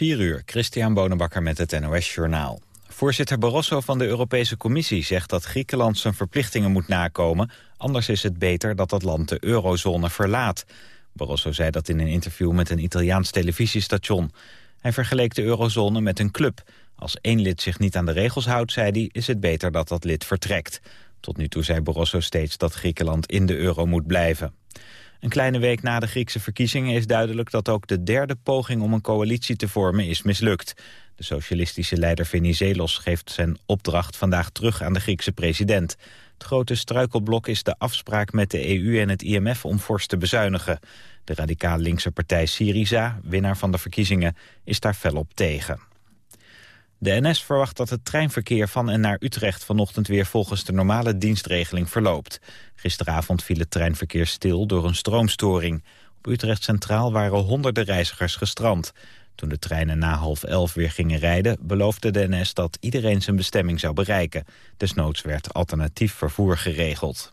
4 uur, Christian Bonenbakker met het NOS Journaal. Voorzitter Barroso van de Europese Commissie zegt dat Griekenland zijn verplichtingen moet nakomen. Anders is het beter dat dat land de eurozone verlaat. Barroso zei dat in een interview met een Italiaans televisiestation. Hij vergeleek de eurozone met een club. Als één lid zich niet aan de regels houdt, zei hij, is het beter dat dat lid vertrekt. Tot nu toe zei Barroso steeds dat Griekenland in de euro moet blijven. Een kleine week na de Griekse verkiezingen is duidelijk dat ook de derde poging om een coalitie te vormen is mislukt. De socialistische leider Venizelos geeft zijn opdracht vandaag terug aan de Griekse president. Het grote struikelblok is de afspraak met de EU en het IMF om fors te bezuinigen. De radicaal linkse partij Syriza, winnaar van de verkiezingen, is daar fel op tegen. De NS verwacht dat het treinverkeer van en naar Utrecht vanochtend weer volgens de normale dienstregeling verloopt. Gisteravond viel het treinverkeer stil door een stroomstoring. Op Utrecht Centraal waren honderden reizigers gestrand. Toen de treinen na half elf weer gingen rijden... beloofde de NS dat iedereen zijn bestemming zou bereiken. Desnoods werd alternatief vervoer geregeld.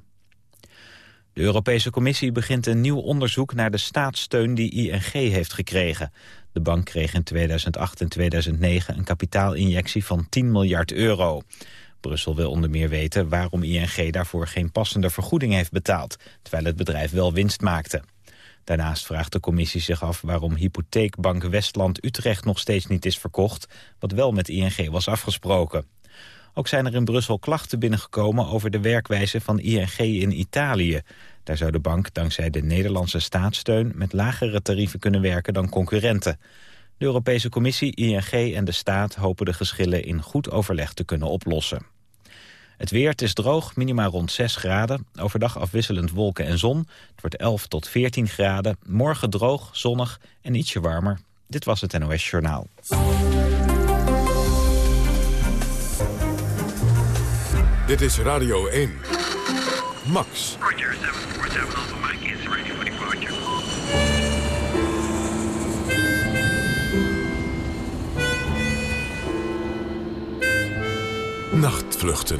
De Europese Commissie begint een nieuw onderzoek naar de staatssteun die ING heeft gekregen. De bank kreeg in 2008 en 2009 een kapitaalinjectie van 10 miljard euro. Brussel wil onder meer weten waarom ING daarvoor geen passende vergoeding heeft betaald, terwijl het bedrijf wel winst maakte. Daarnaast vraagt de commissie zich af waarom hypotheekbank Westland Utrecht nog steeds niet is verkocht, wat wel met ING was afgesproken. Ook zijn er in Brussel klachten binnengekomen over de werkwijze van ING in Italië. Daar zou de bank dankzij de Nederlandse staatssteun met lagere tarieven kunnen werken dan concurrenten. De Europese Commissie, ING en de staat hopen de geschillen in goed overleg te kunnen oplossen. Het weer, het is droog, minima rond 6 graden. Overdag afwisselend wolken en zon. Het wordt 11 tot 14 graden. Morgen droog, zonnig en ietsje warmer. Dit was het NOS Journaal. Dit is Radio 1. Max. Roger, 747 Alpha Mike is ready for departure. Nachtvluchten.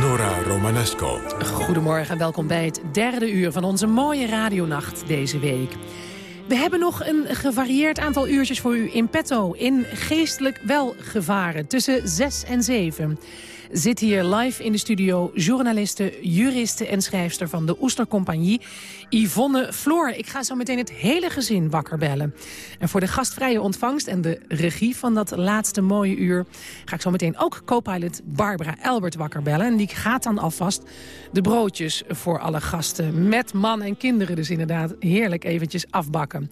Nora Romanesco. Goedemorgen en welkom bij het derde uur van onze mooie radionacht deze week. We hebben nog een gevarieerd aantal uurtjes voor u in petto... in geestelijk welgevaren tussen 6 en 7 zit hier live in de studio journaliste, juriste en schrijfster van de Oestercompagnie, Yvonne Floor. Ik ga zo meteen het hele gezin wakker bellen. En voor de gastvrije ontvangst en de regie van dat laatste mooie uur... ga ik zo meteen ook co-pilot Barbara Elbert wakker bellen. En die gaat dan alvast de broodjes voor alle gasten. Met man en kinderen dus inderdaad heerlijk eventjes afbakken.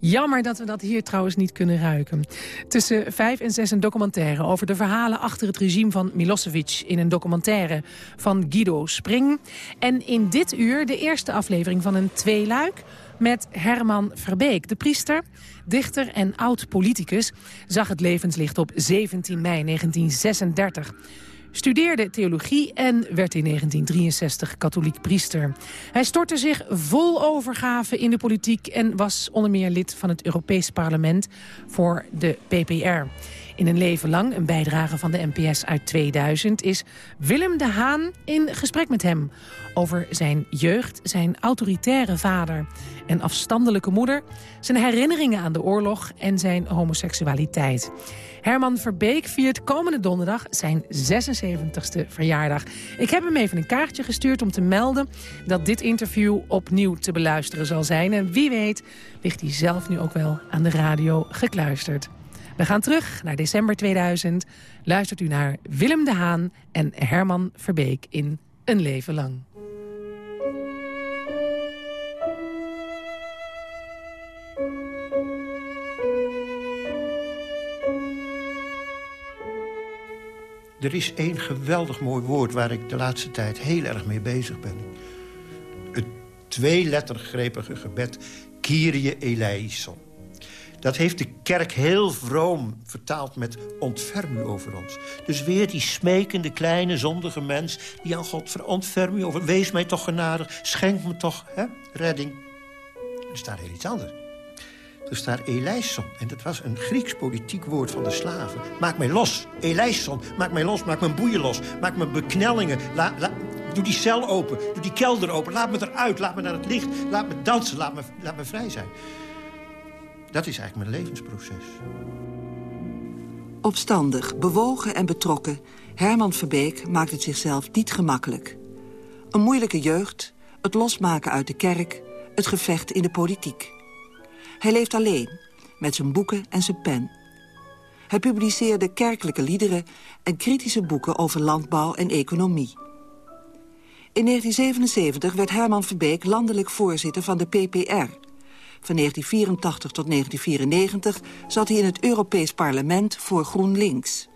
Jammer dat we dat hier trouwens niet kunnen ruiken. Tussen vijf en zes een documentaire over de verhalen achter het regime van Milosevic in een documentaire van Guido Spring. En in dit uur de eerste aflevering van een tweeluik met Herman Verbeek. De priester, dichter en oud-politicus zag het levenslicht op 17 mei 1936 studeerde theologie en werd in 1963 katholiek priester. Hij stortte zich vol overgave in de politiek... en was onder meer lid van het Europees Parlement voor de PPR. In een leven lang, een bijdrage van de NPS uit 2000... is Willem de Haan in gesprek met hem over zijn jeugd, zijn autoritaire vader en afstandelijke moeder... zijn herinneringen aan de oorlog en zijn homoseksualiteit. Herman Verbeek viert komende donderdag zijn 76ste verjaardag. Ik heb hem even een kaartje gestuurd om te melden... dat dit interview opnieuw te beluisteren zal zijn. En wie weet ligt hij zelf nu ook wel aan de radio gekluisterd. We gaan terug naar december 2000. Luistert u naar Willem de Haan en Herman Verbeek in Een Leven Lang. Er is één geweldig mooi woord waar ik de laatste tijd heel erg mee bezig ben. Het tweelettergrepige gebed Kyrie eleison. Dat heeft de kerk heel vroom vertaald met ontferm u over ons. Dus weer die smekende, kleine, zondige mens... die aan God ontferm u over. Wees mij toch genadig, schenk me toch hè, redding. Er staat heel iets anders. Er staat eleison. En dat was een Grieks politiek woord van de slaven. Maak mij los. Eleison. Maak mij los. Maak mijn boeien los. Maak mijn beknellingen. La, doe die cel open. Doe die kelder open. Laat me eruit. Laat me naar het licht. Laat me dansen. Laat me, laat me vrij zijn. Dat is eigenlijk mijn levensproces. Opstandig, bewogen en betrokken, Herman Verbeek maakt het zichzelf niet gemakkelijk. Een moeilijke jeugd, het losmaken uit de kerk, het gevecht in de politiek. Hij leeft alleen, met zijn boeken en zijn pen. Hij publiceerde kerkelijke liederen en kritische boeken over landbouw en economie. In 1977 werd Herman Verbeek landelijk voorzitter van de PPR. Van 1984 tot 1994 zat hij in het Europees Parlement voor GroenLinks.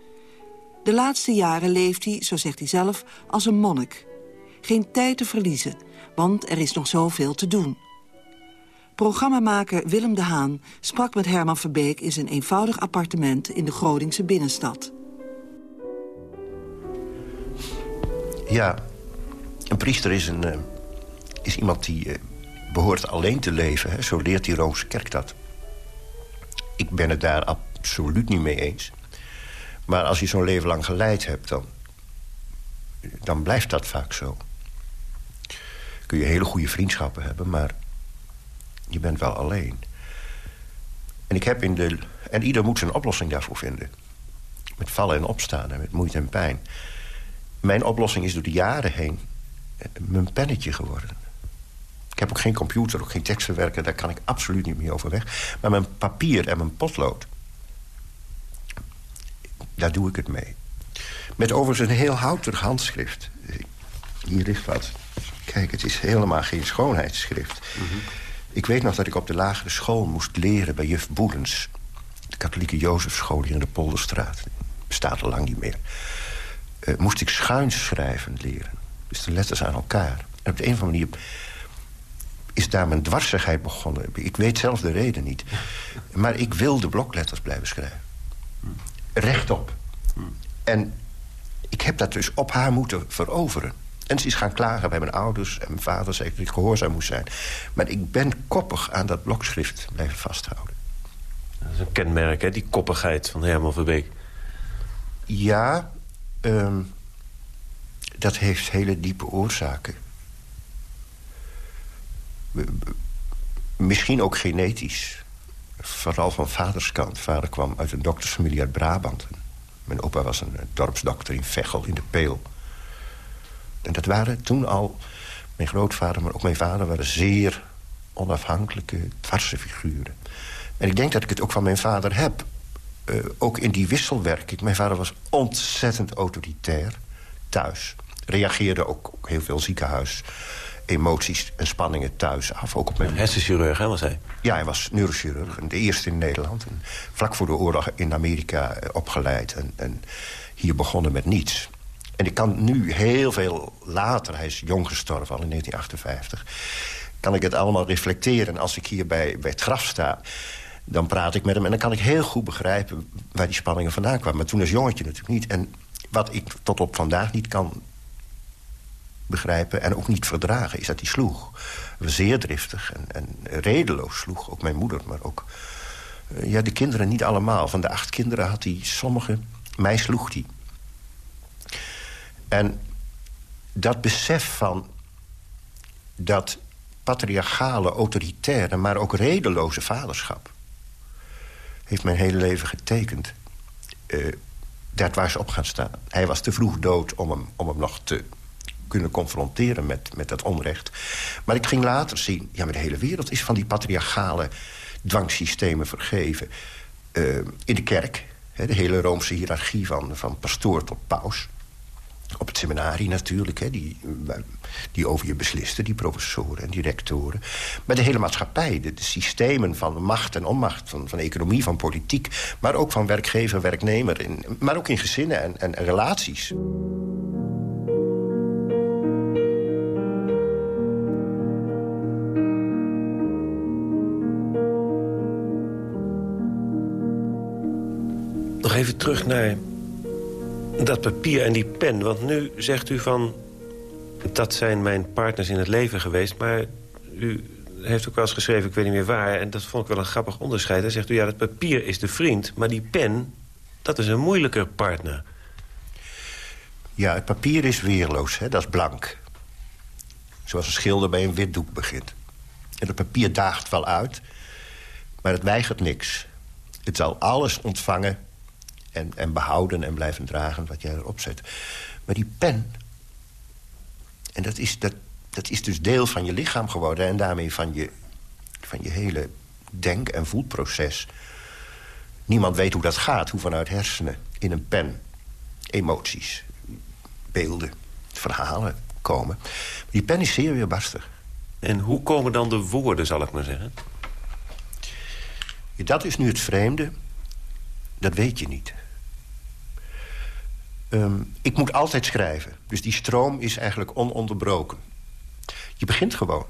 De laatste jaren leeft hij, zo zegt hij zelf, als een monnik. Geen tijd te verliezen, want er is nog zoveel te doen. Programmamaker Willem de Haan sprak met Herman Verbeek... in zijn eenvoudig appartement in de Groningse binnenstad. Ja, een priester is, een, eh, is iemand die uh, behoort alleen te leven. Hè? Zo leert die Roomse kerk dat. Ik ben het daar absoluut niet mee eens. Maar als je zo'n leven lang geleid hebt, dan, dan blijft dat vaak zo. Kun je hele goede vriendschappen hebben, maar je bent wel alleen. En ik heb in de... En ieder moet zijn oplossing daarvoor vinden. Met vallen en opstaan en met moeite en pijn. Mijn oplossing is door de jaren heen eh, mijn pennetje geworden. Ik heb ook geen computer, ook geen tekstverwerker. Daar kan ik absoluut niet meer over weg. Maar mijn papier en mijn potlood... daar doe ik het mee. Met overigens een heel houterig handschrift. Hier ligt wat. Kijk, het is helemaal geen schoonheidsschrift. Mm ik weet nog dat ik op de lagere school moest leren bij juf Boelens. De katholieke Jozefschool hier in de Polderstraat. Bestaat al lang niet meer. Uh, moest ik schuins schrijven leren. Dus de letters aan elkaar. En op de een of andere manier is daar mijn dwarsigheid begonnen. Ik weet zelf de reden niet. Maar ik wilde blokletters blijven schrijven. Rechtop. En ik heb dat dus op haar moeten veroveren. En ze is gaan klagen bij mijn ouders en mijn vader zei dat ik gehoorzaam moest zijn. Maar ik ben koppig aan dat blokschrift blijven vasthouden. Dat is een kenmerk, hè, die koppigheid van Herman Verbeek. Ja, um, dat heeft hele diepe oorzaken. Misschien ook genetisch. Vooral van vaders kant. Vader kwam uit een doktersfamilie uit Brabant. Mijn opa was een dorpsdokter in Veghel, in de Peel. En dat waren toen al... Mijn grootvader, maar ook mijn vader... waren zeer onafhankelijke, dwarse figuren. En ik denk dat ik het ook van mijn vader heb. Uh, ook in die wisselwerking. Mijn vader was ontzettend autoritair thuis. Reageerde ook, ook heel veel ziekenhuis emoties en spanningen thuis af. Ook op mijn... Hersenchirurg, hè, was hij? Ja, hij was neurochirurg. De eerste in Nederland. En vlak voor de oorlog in Amerika eh, opgeleid. En, en hier begonnen met niets. En ik kan nu heel veel later, hij is jong gestorven al in 1958... kan ik het allemaal reflecteren. En als ik hier bij, bij het graf sta, dan praat ik met hem... en dan kan ik heel goed begrijpen waar die spanningen vandaan kwamen. Maar toen als jongetje natuurlijk niet. En wat ik tot op vandaag niet kan begrijpen en ook niet verdragen... is dat hij sloeg. Zeer driftig en, en redeloos sloeg. Ook mijn moeder, maar ook uh, ja, de kinderen niet allemaal. Van de acht kinderen had hij sommige... Mij sloeg hij. En dat besef van dat patriarchale, autoritaire... maar ook redeloze vaderschap... heeft mijn hele leven getekend. Uh, dat waar ze op gaan staan. Hij was te vroeg dood om hem, om hem nog te kunnen confronteren met, met dat onrecht. Maar ik ging later zien... ja, maar de hele wereld is van die patriarchale dwangsystemen vergeven. Uh, in de kerk, hè, de hele Roomse hiërarchie van, van pastoor tot paus... Op het seminarie natuurlijk, hè, die, die over je beslisten, die professoren en die rectoren. Maar de hele maatschappij, de, systemen van macht en onmacht... Van, van economie, van politiek, maar ook van werkgever, werknemer... Maar ook in gezinnen en, en, en relaties. Even terug naar dat papier en die pen, want nu zegt u van... dat zijn mijn partners in het leven geweest, maar u heeft ook wel eens geschreven, ik weet niet meer waar... en dat vond ik wel een grappig onderscheid. Dan zegt u, ja, het papier is de vriend, maar die pen, dat is een moeilijker partner. Ja, het papier is weerloos, hè? dat is blank. Zoals een schilder bij een wit doek begint. En het papier daagt wel uit, Maar het weigert niks. Het zal alles ontvangen en, en behouden en blijven dragen wat jij erop zet. Maar die pen... en dat is, dat, dat is dus deel van je lichaam geworden... en daarmee van je, van je hele denk- en voelproces. Niemand weet hoe dat gaat, hoe vanuit hersenen in een pen... emoties, beelden, verhalen komen. Maar die pen is zeer weerbarstig. En hoe komen dan de woorden, zal ik maar zeggen? Dat is nu het vreemde. Dat weet je niet. Ehm, ik moet altijd schrijven. Dus die stroom is eigenlijk ononderbroken. Je begint gewoon.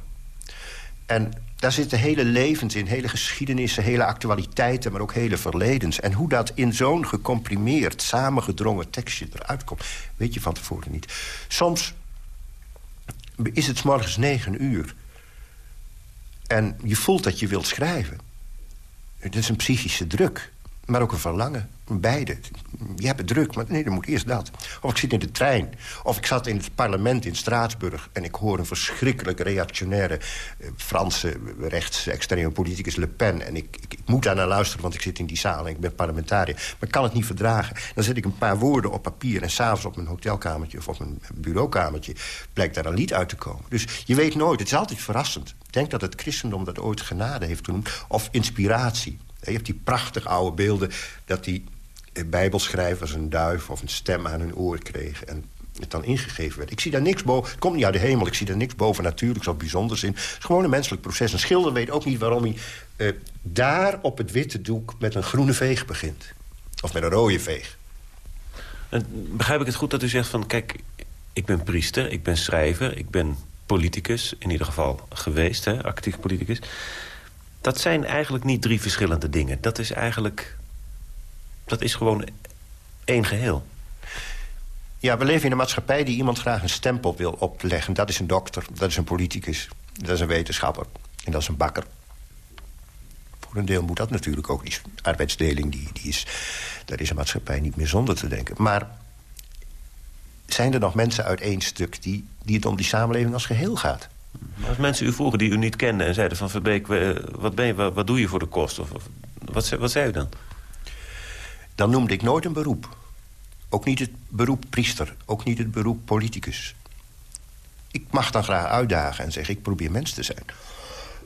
En daar zitten hele levens in, hele geschiedenissen, hele actualiteiten... maar ook hele verledens. En hoe dat in zo'n gecomprimeerd, samengedrongen tekstje eruit komt... weet je van tevoren niet. Soms is het morgens negen uur. En je voelt dat je wilt schrijven. Het is een psychische druk, maar ook een verlangen. Beide. Je hebt het druk, maar nee, dan moet eerst dat. Of ik zit in de trein. Of ik zat in het parlement in Straatsburg... en ik hoor een verschrikkelijk reactionaire eh, Franse rechtsextreme politicus Le Pen. En ik, ik, moet daar naar luisteren, want ik zit in die zaal en ik ben parlementariër. Maar ik kan het niet verdragen. Dan zet ik een paar woorden op papier... en s'avonds op mijn hotelkamertje of op mijn bureaukamertje... blijkt daar een lied uit te komen. Dus je weet nooit, het is altijd verrassend. Ik denk dat het christendom dat ooit genade heeft genoemd. Of inspiratie. Je hebt die prachtig oude beelden dat die bijbelschrijvers een duif of een stem aan hun oor kregen... en het dan ingegeven werd. Ik zie daar niks boven. Het komt niet uit de hemel. Ik zie daar niks boven natuurlijks of bijzonders in. Het is gewoon een menselijk proces. Een schilder weet ook niet waarom hij uh, daar op het witte doek... met een groene veeg begint. Of met een rode veeg. En begrijp ik het goed dat u zegt van... kijk, ik ben priester, ik ben schrijver, ik ben politicus... in ieder geval geweest, hè, actief politicus. Dat zijn eigenlijk niet drie verschillende dingen. Dat is eigenlijk dat is gewoon één geheel. Ja, we leven in een maatschappij die iemand graag een stempel wil opleggen. Dat is een dokter, dat is een politicus, dat is een wetenschapper en dat is een bakker. Voor een deel moet dat natuurlijk ook. Die arbeidsdeling, die, die is, daar is een maatschappij niet meer zonder te denken. Maar zijn er nog mensen uit één stuk die, die het om die samenleving als geheel gaat? Als mensen u vroegen die u niet kenden en zeiden van Verbeek... wat, ben je, wat, doe je voor de kost? Of, of wat, wat zei u dan? dan noemde ik nooit een beroep. Ook niet het beroep priester, ook niet het beroep politicus. Ik mag dan graag uitdagen en zeggen, ik probeer mens te zijn.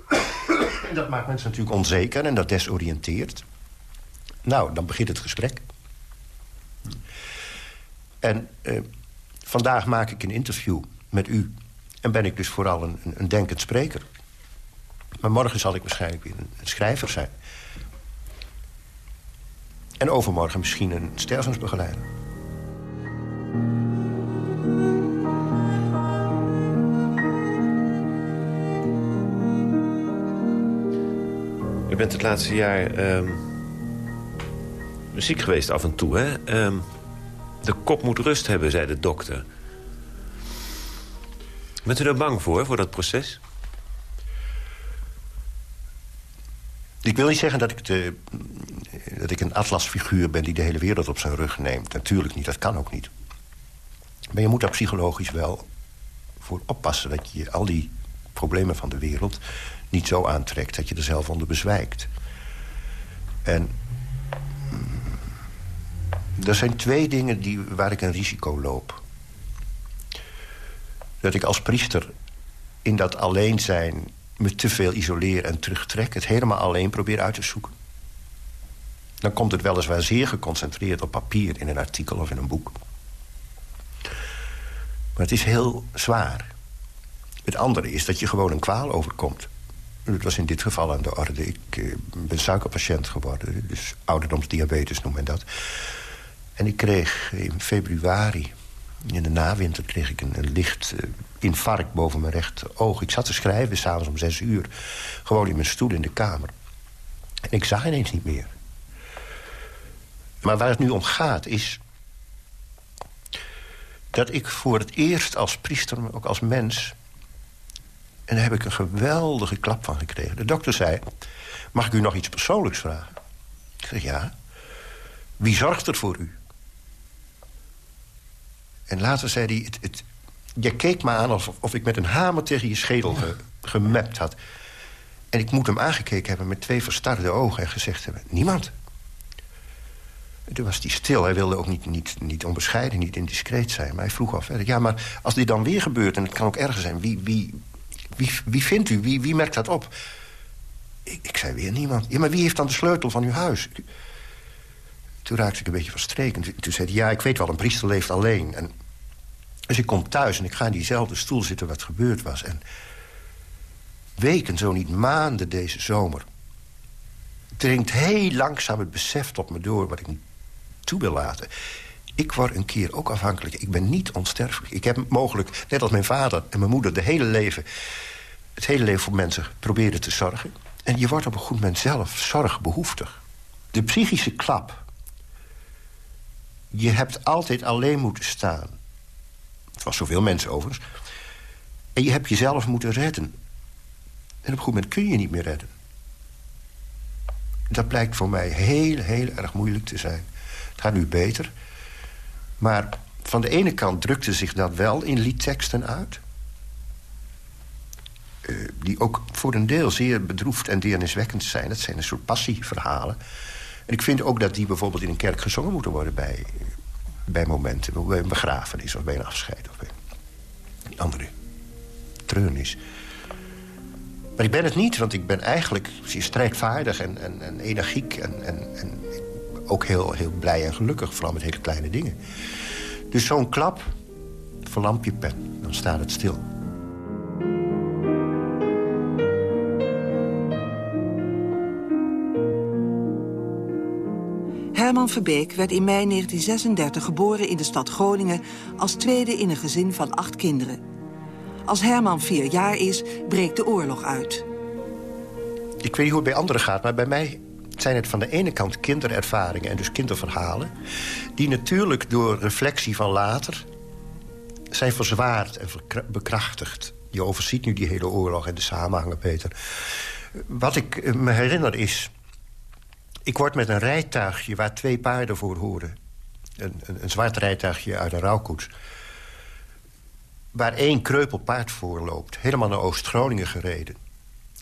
dat maakt mensen natuurlijk onzeker en dat desoriënteert. Nou, dan begint het gesprek. En eh, vandaag maak ik een interview met u... en ben ik dus vooral een, een denkend spreker. Maar morgen zal ik waarschijnlijk weer een schrijver zijn. En overmorgen misschien een stervensbegeleider. U bent het laatste jaar um, ziek geweest af en toe, hè? Um, de kop moet rust hebben, zei de dokter. Bent u er bang voor, voor dat proces? Ik wil niet zeggen dat ik, de, dat ik een atlasfiguur ben... die de hele wereld op zijn rug neemt. Natuurlijk niet, dat kan ook niet. Maar je moet daar psychologisch wel voor oppassen... dat je al die problemen van de wereld niet zo aantrekt... dat je er zelf onder bezwijkt. En mm, er zijn twee dingen die, waar ik een risico loop. Dat ik als priester in dat alleen zijn me te veel isoleer en terugtrek... het helemaal alleen probeer uit te zoeken. Dan komt het weliswaar zeer geconcentreerd op papier... in een artikel of in een boek. Maar het is heel zwaar. Het andere is dat je gewoon een kwaal overkomt. Het was in dit geval aan de orde. Ik eh, ben suikerpatiënt geworden. Dus ouderdomsdiabetes noemt men dat. En ik kreeg in februari, in de nawinter... kreeg ik een, licht uh, infarct boven mijn rechter oog. Ik zat te schrijven, s'avonds om zes uur. Gewoon in mijn stoel in de kamer. En ik zag ineens niet meer. Maar waar het nu om gaat is... dat ik voor het eerst als priester, ook als mens... en daar heb ik een geweldige klap van gekregen. De dokter zei, mag ik u nog iets persoonlijks vragen? Ik zeg, ja. Wie zorgt er voor u? En later zei hij, het, het, je keek me aan alsof of ik met een hamer tegen je schedel ge, gemapt had. En ik moet hem aangekeken hebben met twee verstarde ogen... en gezegd hebben, niemand. En toen was hij stil. Hij wilde ook niet, niet, niet onbescheiden, niet indiscreet zijn. Maar hij vroeg al verder, ja, maar als dit dan weer gebeurt... en het kan ook erger zijn, wie, wie, wie, wie vindt u? Wie, wie merkt dat op? Ik, ik zei weer niemand. Ja, maar wie heeft dan de sleutel van uw huis? Toen raakte ik een beetje van streek. En toen zei hij, ja, ik weet wel, een priester leeft alleen. En, dus ik kom thuis en ik ga in diezelfde stoel zitten wat gebeurd was. En weken, zo niet maanden deze zomer... dringt heel langzaam het besef tot me door... wat ik niet toe wil laten. Ik word een keer ook afhankelijk. Ik ben niet onsterfelijk. Ik heb mogelijk, net als mijn vader en mijn moeder... de hele leven, het hele leven voor mensen proberen te zorgen. En je wordt op een goed moment zelf zorgbehoeftig. De psychische klap. Je hebt altijd alleen moeten staan. Het was zoveel mensen overigens. En je hebt jezelf moeten redden. En op een goed moment kun je niet meer redden. Dat blijkt voor mij heel, heel erg moeilijk te zijn. Het gaat nu beter. Maar van de ene kant drukte zich dat wel in liedteksten uit. Uh, die ook voor een deel zeer bedroefd en deerniswekkend zijn. Dat zijn een soort passieverhalen. En ik vind ook dat die bijvoorbeeld in een kerk gezongen moeten worden... bij, bij momenten, bij een begrafenis of bij een afscheid... of bij een andere treurnis. Maar ik ben het niet, want ik ben eigenlijk strijdvaardig en, en, en energiek... En, en, en ook heel, heel blij en gelukkig, vooral met hele kleine dingen. Dus zo'n klap, verlamp je pen, dan staat het stil. Herman Verbeek werd in mei 1936 geboren in de stad Groningen... als tweede in een gezin van acht kinderen. Als Herman vier jaar is, breekt de oorlog uit. Ik weet niet hoe het bij anderen gaat, maar bij mij zijn het van de ene kant kinderervaringen... en dus kinderverhalen... die natuurlijk door reflectie van later zijn verzwaard en bekrachtigd. Je overziet nu die hele oorlog en de samenhangen, Peter. Wat ik me herinner is... Ik word met een rijtuigje waar twee paarden voor horen. Een, een, een zwart rijtuigje uit een rouwkoets. Waar één kreupel paard voor loopt. Helemaal naar Oost-Groningen gereden.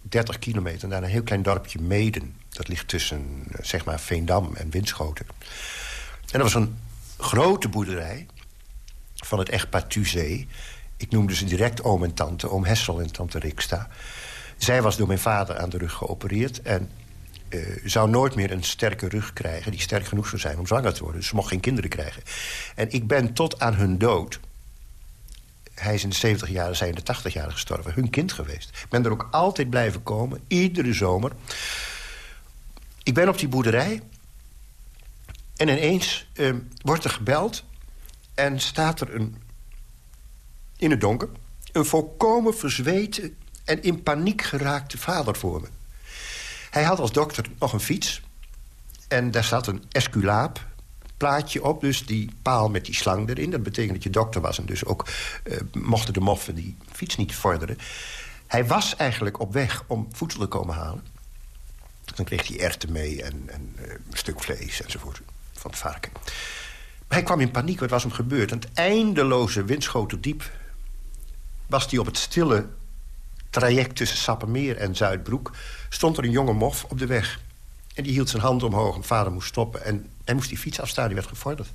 30 kilometer naar een heel klein dorpje Meden. Dat ligt tussen eh, zeg maar Veendam en Winschoten. En dat was een grote boerderij van het echtpaar Tuzee. Ik noemde ze direct oom en tante, oom Hessel en tante Riksta. Zij was door mijn vader aan de rug geopereerd... en uh, zou nooit meer een sterke rug krijgen... die sterk genoeg zou zijn om zwanger te worden. Dus ze mocht geen kinderen krijgen. En ik ben tot aan hun dood... hij is in de 70 jaar, zij in de 80 jaar gestorven... hun kind geweest. Ik ben er ook altijd blijven komen, iedere zomer. Ik ben op die boerderij... en ineens uh, wordt er gebeld... en staat er een, in het donker... een volkomen verzweten en in paniek geraakte vader voor me. Hij had als dokter nog een fiets. En daar zat een esculaap plaatje op, dus die paal met die slang erin. Dat betekent dat je dokter was en dus ook uh, mochten de moffen die fiets niet vorderen. Hij was eigenlijk op weg om voedsel te komen halen. Dan kreeg hij erten mee en, uh, een stuk vlees enzovoort van het varken. Maar hij kwam in paniek, wat was hem gebeurd? Aan het eindeloze Winschoten was hij op het stille traject tussen Sappemeer en Zuidbroek... stond er een jonge mof op de weg. En die hield zijn hand omhoog en vader moest stoppen. En hij moest die fiets afstaan, die werd gevorderd.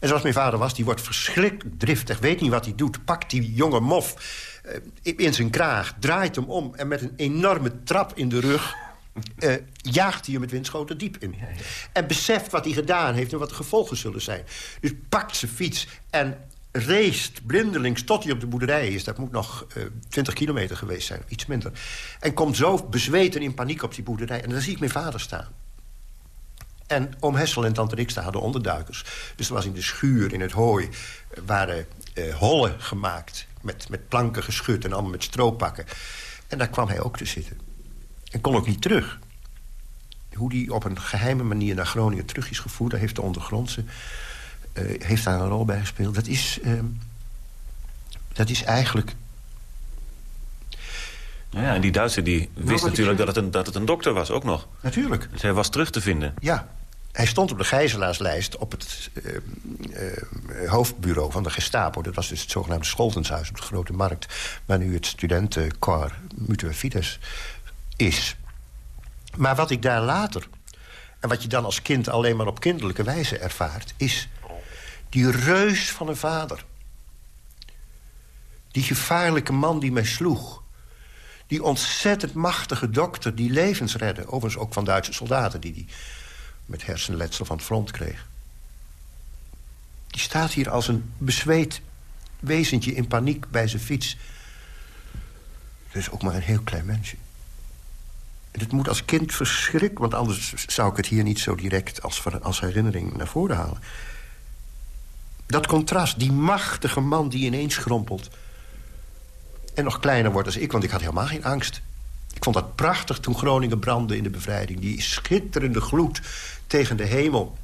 En zoals mijn vader was, die wordt verschrikkelijk driftig... weet niet wat hij doet, pakt die jonge mof uh, in zijn kraag... draait hem om en met een enorme trap in de rug... Uh, jaagt hij hem met windschoten diep in. En beseft wat hij gedaan heeft en wat de gevolgen zullen zijn. Dus pakt zijn fiets en race blindelings tot hij op de boerderij is. Dat moet nog uh, 20 kilometer geweest zijn, iets minder. En komt zo bezweten in paniek op die boerderij. En dan zie ik mijn vader staan. En oom Hessel en tante Riksta hadden onderduikers. Dus er was in de schuur, in het hooi, waren uh, hollen gemaakt... Met, met planken geschud en allemaal met strooppakken. En daar kwam hij ook te zitten. En kon ook niet terug. Hoe die op een geheime manier naar Groningen terug is gevoerd... daar heeft de ondergrondse heeft daar een rol bij gespeeld. Dat is, uh, dat is eigenlijk... Ja, en die Duitser die wist natuurlijk dat het, een, dat het een dokter was, ook nog. Natuurlijk. Dus hij was terug te vinden. Ja. Hij stond op de gijzelaarslijst op het uh, hoofdbureau van de Gestapo. Dat was dus het zogenaamde Scholtenshuis op de Grote Markt... waar nu het studentenkoor Mutual Fides is. Maar wat ik daar later, en wat je dan als kind alleen maar op kinderlijke wijze ervaart... is die reus van een vader. Die gevaarlijke man die mij sloeg. Die ontzettend machtige dokter die levens redde. Overigens ook van Duitse soldaten die die met hersenletsel van het front kreeg. Die staat hier als een bezweet wezentje in paniek bij zijn fiets. Dus ook maar een heel klein mensje. En het moet als kind verschrikken, want anders zou ik het hier niet zo direct als, als herinnering naar voren halen. Dat contrast, die machtige man die ineens schrompelt. En nog kleiner wordt als ik, want ik had helemaal geen angst. Ik vond dat prachtig toen Groningen brandde in de bevrijding. Die schitterende gloed tegen de hemel.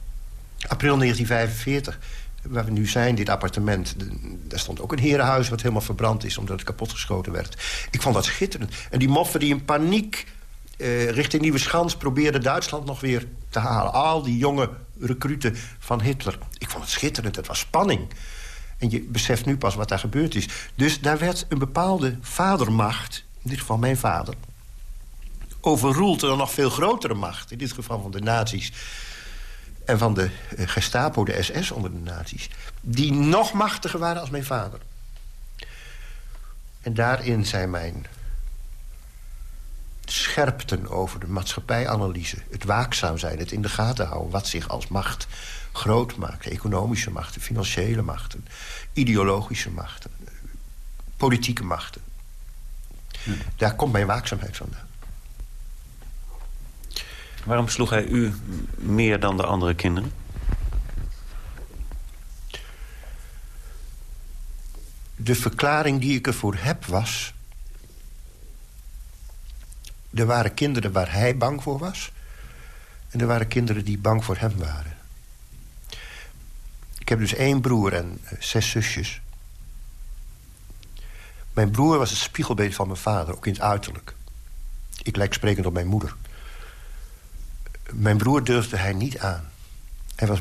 April 1945, waar we nu zijn, dit appartement... daar stond ook een herenhuis wat helemaal verbrand is... omdat het kapotgeschoten werd. Ik vond dat schitterend. En die moffen die in paniek uh, richting Nieuwe Schans... probeerde Duitsland nog weer te halen. Al die jonge recruten van Hitler. Ik vond het schitterend, het was spanning. En je beseft nu pas wat daar gebeurd is. Dus daar werd een bepaalde vadermacht, in dit geval mijn vader... overroeld door een nog veel grotere macht. In dit geval van de nazi's. En van de uh, Gestapo, de SS onder de nazi's. Die nog machtiger waren als mijn vader. En daarin zijn mijn scherpten over de maatschappijanalyse. Het waakzaam zijn, het in de gaten houden. Wat zich als macht groot maakt. Economische machten, financiële machten. Ideologische machten. Politieke machten. Hm. Daar komt mijn waakzaamheid vandaan. Waarom sloeg hij u meer dan de andere kinderen? De verklaring die ik ervoor heb was... Er waren kinderen waar hij bang voor was. En er waren kinderen die bang voor hem waren. Ik heb dus één broer en eh, zes zusjes. Mijn broer was het spiegelbeeld van mijn vader, ook in het uiterlijk. Ik lijk sprekend op mijn moeder. Mijn broer durfde hij niet aan. Hij was,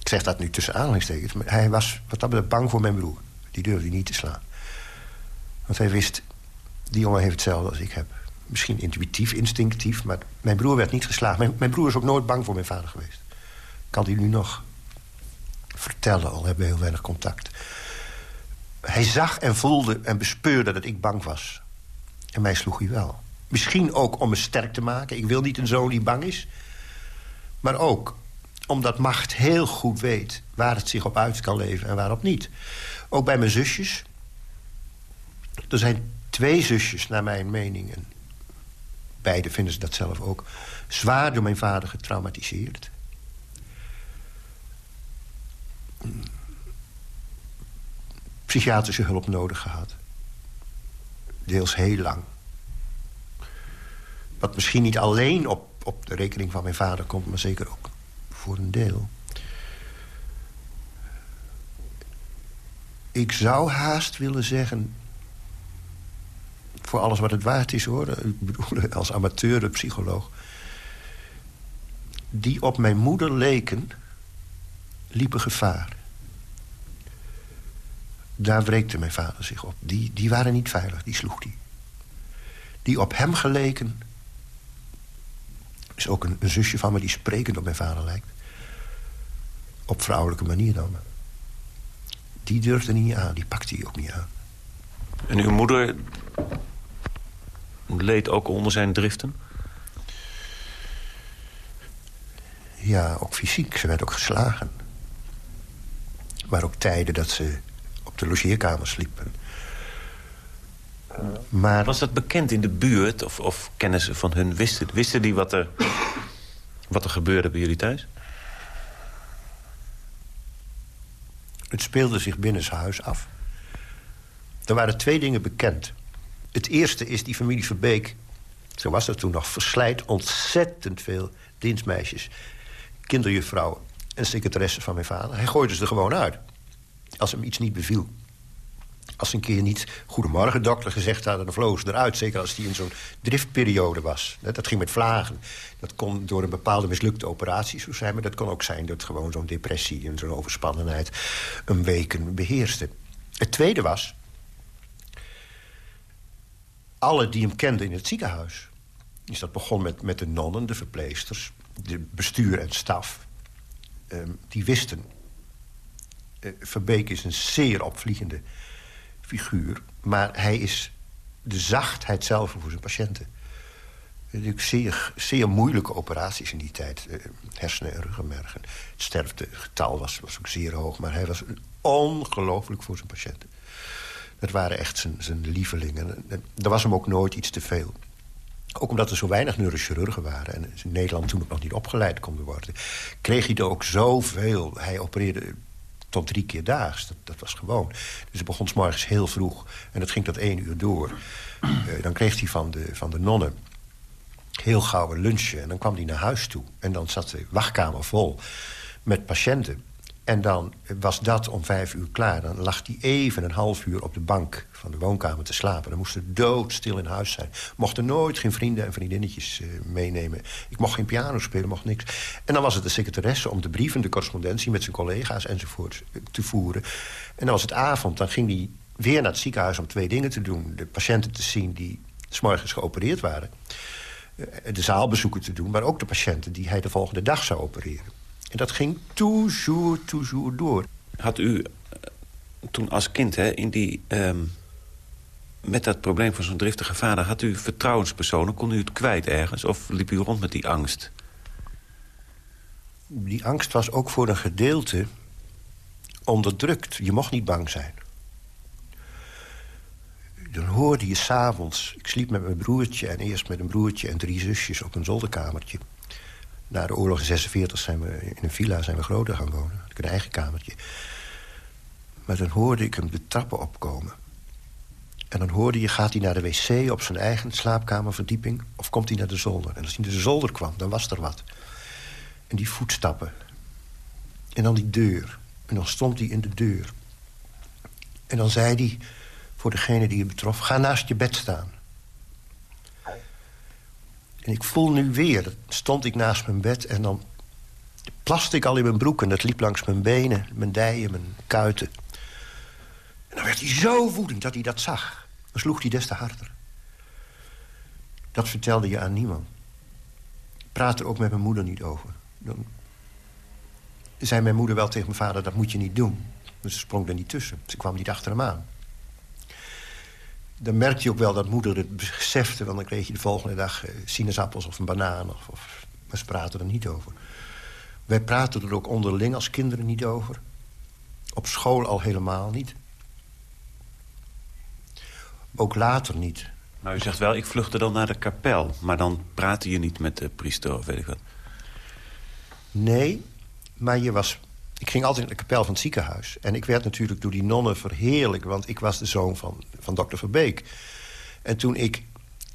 ik zeg dat nu tussen aanhalingstekens... maar hij was wat dat betreft bang voor mijn broer. Die durfde hij niet te slaan. Want hij wist, die jongen heeft hetzelfde als ik heb misschien intuïtief, instinctief... maar mijn broer werd niet geslagen. Mijn, broer is ook nooit bang voor mijn vader geweest. Kan hij nu nog vertellen, al hebben we heel weinig contact. Hij zag en voelde en bespeurde dat ik bang was. En mij sloeg hij wel. Misschien ook om me sterk te maken. Ik wil niet een zoon die bang is. Maar ook omdat macht heel goed weet waar het zich op uit kan leven en waarop niet. Ook bij mijn zusjes. Er zijn twee zusjes, naar mijn mening beide vinden ze dat zelf ook... zwaar door mijn vader getraumatiseerd. Psychiatrische hulp nodig gehad. Deels heel lang. Wat misschien niet alleen op, op de rekening van mijn vader komt... maar zeker ook voor een deel. Ik zou haast willen zeggen voor alles wat het waard is, hoor. Ik bedoel, als amateur psycholoog. Die op mijn moeder leken, liepen gevaar. Daar wreekte mijn vader zich op. Die, die waren niet veilig, die sloeg die. Die op hem geleken... is ook een, een zusje van me die sprekend op mijn vader lijkt. Op vrouwelijke manier dan. Die durfde niet aan, die pakte hij ook niet aan. En uw moeder leed ook onder zijn driften? Ja, ook fysiek. Ze werd ook geslagen. Maar ook tijden dat ze op de logeerkamers sliepen. Maar... Was dat bekend in de buurt? Of, of kennissen van hun wisten, wisten die wat er, wat er gebeurde bij jullie thuis? Het speelde zich binnen zijn huis af. Er waren twee dingen bekend. Het eerste is die familie Verbeek, zo was dat toen nog... verslijt ontzettend veel dienstmeisjes, kinderjuffrouwen... en secretaressen van mijn vader. Hij gooide ze er gewoon uit, als hem iets niet beviel. Als ze een keer niet goedemorgen dokter gezegd hadden... dan vlogen ze eruit, zeker als die in zo'n driftperiode was. Dat ging met vlagen. Dat kon door een bepaalde mislukte operatie zo zijn... maar dat kon ook zijn dat gewoon zo'n depressie en zo'n overspannenheid... een weken beheerste. Het tweede was alle die hem kenden in het ziekenhuis. Dus dat begon met, met de nonnen, de verpleegsters, de bestuur en staf. Ehm, die wisten. Uh, Verbeek is een zeer opvliegende figuur. Maar hij is de zachtheid zelf voor zijn patiënten. Natuurlijk zeer, zeer moeilijke operaties in die tijd. Uh, hersenen en ruggenmergen. Het sterftegetal was, was ook zeer hoog. Maar hij was ongelooflijk voor zijn patiënten. Dat waren echt zijn, zijn lievelingen. Er was hem ook nooit iets te veel. Ook omdat er zo weinig neurochirurgen waren... en in Nederland toen nog niet opgeleid konden worden... kreeg hij er ook zoveel. Hij opereerde tot drie keer daags. Dat, dat was gewoon. Dus hij begon morgens heel vroeg. En dat ging tot één uur door. Uh, dan kreeg hij van de, van de nonnen heel gauw een lunchje. En dan kwam hij naar huis toe. En dan zat de wachtkamer vol met patiënten. En dan was dat om vijf uur klaar. Dan lag hij even een half uur op de bank van de woonkamer te slapen. Dan moest hij doodstil in huis zijn. Mocht er nooit geen vrienden en vriendinnetjes uh, meenemen. Ik mocht geen piano spelen, mocht niks. En dan was het de secretaresse om de brieven, de correspondentie... met zijn collega's enzovoort eh, te voeren. En dan was het avond, dan ging hij weer naar het ziekenhuis om twee dingen te doen. De patiënten te zien die s'morgens geopereerd waren. Eh, de zaalbezoeken te doen, maar ook de patiënten die hij de volgende dag zou opereren. En dat ging toujours, toujours door. Had u eh, toen als kind hè, in die, um, met dat probleem van zo'n driftige vader... had u vertrouwenspersonen? Kon u het kwijt ergens? Of liep u rond met die angst? Die angst was ook voor een gedeelte onderdrukt. Je mocht niet bang zijn. Dan hoorde je s'avonds... Ik sliep met mijn broertje en eerst met een broertje en drie zusjes op een zolderkamertje. Na de oorlog in 46 zijn we in een villa zijn we groter gaan wonen. Had een eigen kamertje. Maar dan hoorde ik hem de trappen opkomen. En dan hoorde je, gaat hij naar de wc op zijn eigen slaapkamerverdieping... of komt hij naar de zolder? En als hij naar de zolder kwam, dan was er wat. En die voetstappen. En dan die deur. En dan stond hij in de deur. En dan zei hij, voor degene die het betrof... ga naast je bed staan. En ik voel nu weer, stond ik naast mijn bed en dan plaste ik al in mijn broek... en dat liep langs mijn benen, mijn dijen, mijn kuiten. En dan werd hij zo woedend dat hij dat zag. Dan sloeg hij des te harder. Dat vertelde je aan niemand. Ik praat er ook met mijn moeder niet over. Dan zei mijn moeder wel tegen mijn vader, dat moet je niet doen. Dus ze sprong er niet tussen. Ze kwam niet achter hem aan dan merkte je ook wel dat moeder het besefte... want dan kreeg je de volgende dag uh, sinaasappels of een banaan. Of, of, maar ze praten er niet over. Wij praten er ook onderling als kinderen niet over. Op school al helemaal niet. Ook later niet. Maar u zegt wel, ik vluchtte dan naar de kapel. Maar dan praatte je niet met de priester of weet ik wat. Nee, maar je was ik ging altijd naar de kapel van het ziekenhuis. En ik werd natuurlijk door die nonnen verheerlijk... want ik was de zoon van, van dokter Verbeek. En toen ik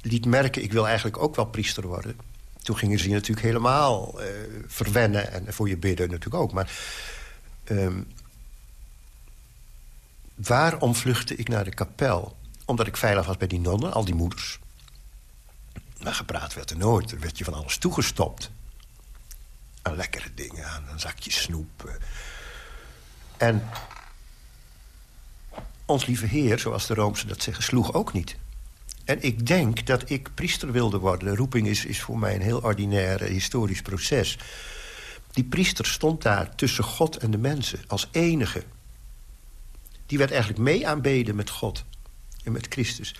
liet merken, ik wil eigenlijk ook wel priester worden... toen gingen ze je natuurlijk helemaal uh, verwennen. En voor je bidden natuurlijk ook. Maar um, waarom vluchtte ik naar de kapel? Omdat ik veilig was bij die nonnen, al die moeders. Maar gepraat werd er nooit. Er werd je van alles toegestopt aan lekkere dingen, aan een zakje snoep. Eh. En ons lieve heer, zoals de Roomse dat zeggen, sloeg ook niet. En ik denk dat ik priester wilde worden. De roeping is, is voor mij een heel ordinair historisch proces. Die priester stond daar tussen God en de mensen als enige. Die werd eigenlijk mee aanbeden met God en met Christus.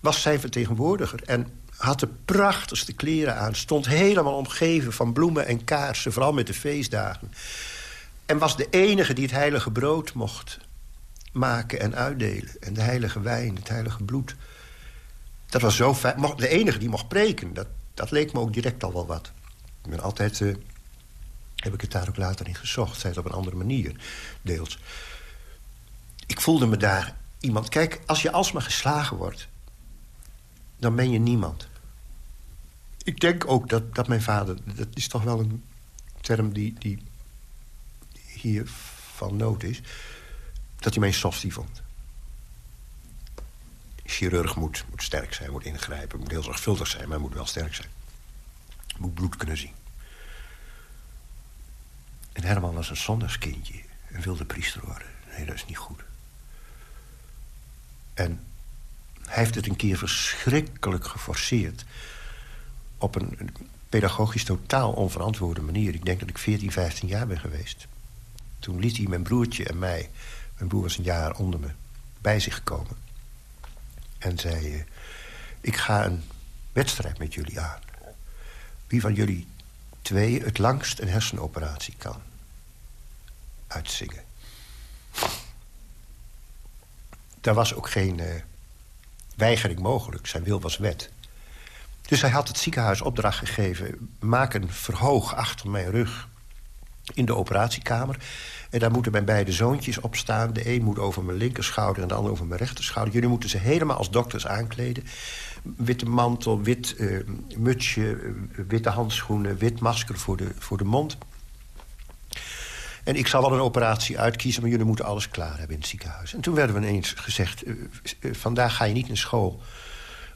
Was zijn vertegenwoordiger. En had de prachtigste kleren aan. Stond helemaal omgeven van bloemen en kaarsen, vooral met de feestdagen. En was de enige die het heilige brood mocht maken en uitdelen. En de heilige wijn, het heilige bloed. Dat was zo fijn. De enige die mocht preken. Dat, dat leek me ook direct al wel wat. Ik ben altijd... Uh, heb ik het daar ook later in gezocht. Zij het op een andere manier, deels. Ik voelde me daar iemand... Kijk, als je alsmaar geslagen wordt dan ben je niemand. Ik denk ook dat, dat mijn vader... dat is toch wel een term die, die hier van nood is... dat hij mij een softie vond. chirurg moet, moet sterk zijn, moet ingrijpen... moet heel zorgvuldig zijn, maar moet wel sterk zijn. Moet bloed kunnen zien. En Herman was een zondagskindje en wilde priester worden. Nee, dat is niet goed. En Hij heeft het een keer verschrikkelijk geforceerd. Op een, pedagogisch totaal onverantwoorde manier. Ik denk dat ik 14, 15 jaar ben geweest. Toen liet hij mijn broertje en mij... mijn broer was een jaar onder me... bij zich komen. En zei... eh, ik ga een wedstrijd met jullie aan. Wie van jullie twee het langst een hersenoperatie kan uitzingen. Daar was ook geen eh, weigering mogelijk. Zijn wil was wet. Dus hij had het ziekenhuis opdracht gegeven... maak een verhoog achter mijn rug in de operatiekamer. En daar moeten mijn beide zoontjes op staan. De een moet over mijn linkerschouder en de ander over mijn rechterschouder. Jullie moeten ze helemaal als dokters aankleden. Witte mantel, wit eh, mutsje, eh, witte handschoenen... wit masker voor de, voor de mond. En ik zal wel een operatie uitkiezen, maar jullie moeten alles klaar hebben in het ziekenhuis. En toen werden we ineens gezegd, eh, vandaag ga je niet naar school.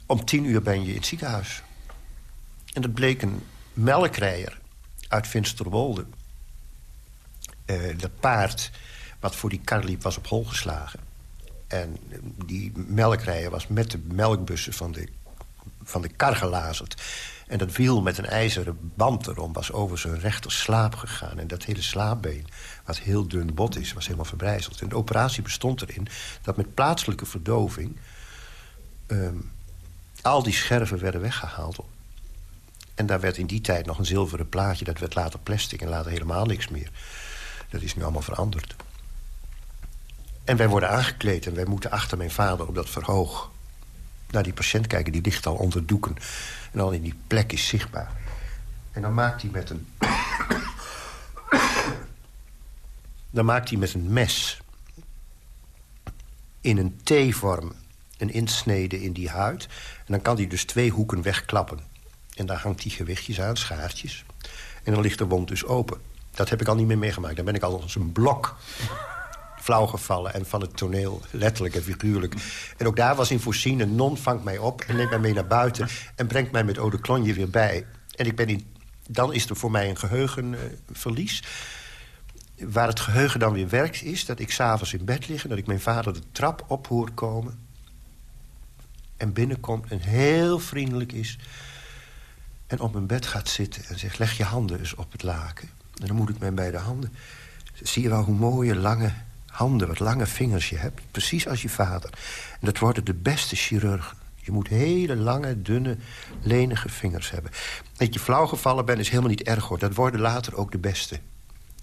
Om tien uur ben je in het ziekenhuis. En dat bleek een melkrijder uit Finsterwolde. Eh dat paard wat voor die kar liep was op hol geslagen. En eh, die melkrijder was met de melkbussen van de, van de kar gelazerd. En dat wiel met een ijzeren band erom was over zijn rechter slaap gegaan. En dat hele slaapbeen, wat heel dun bot is, was helemaal verbrijzeld. En de operatie bestond erin dat met plaatselijke verdoving... ehm, al die scherven werden weggehaald. En daar werd in die tijd nog een zilveren plaatje. Dat werd later plastic en later helemaal niks meer. Dat is nu allemaal veranderd. En wij worden aangekleed en wij moeten achter mijn vader op dat verhoog... naar die patiënt kijken, die ligt al onder doeken. En al in die plek is zichtbaar. En dan maakt hij met een... dan maakt hij met een mes... in een T-vorm een insnede in die huid. En dan kan hij dus twee hoeken wegklappen. En daar hangt hij gewichtjes aan, schaartjes. En dan ligt de wond dus open. Dat heb ik al niet meer meegemaakt. Dan ben ik al als een blok flauw gevallen. En van het toneel, letterlijk en figuurlijk. En ook daar was in voorzien. Een non vangt mij op en neemt mij mee naar buiten... en brengt mij met eau de cologne weer bij. En ik ben in, dan is er voor mij een geheugenverlies. Waar het geheugen dan weer werkt is dat ik s'avonds in bed lig... en dat ik mijn vader de trap op hoor komen... en binnenkomt en heel vriendelijk is... en op mijn bed gaat zitten en zegt... leg je handen eens op het laken. En dan moet ik mijn beide handen... Zie je wel hoe mooie, lange handen, wat lange vingers je hebt? Precies als je vader. En dat worden de beste chirurgen. Je moet hele, lange, dunne, lenige vingers hebben. Dat je flauw gevallen bent is helemaal niet erg, hoor. Dat worden later ook de beste.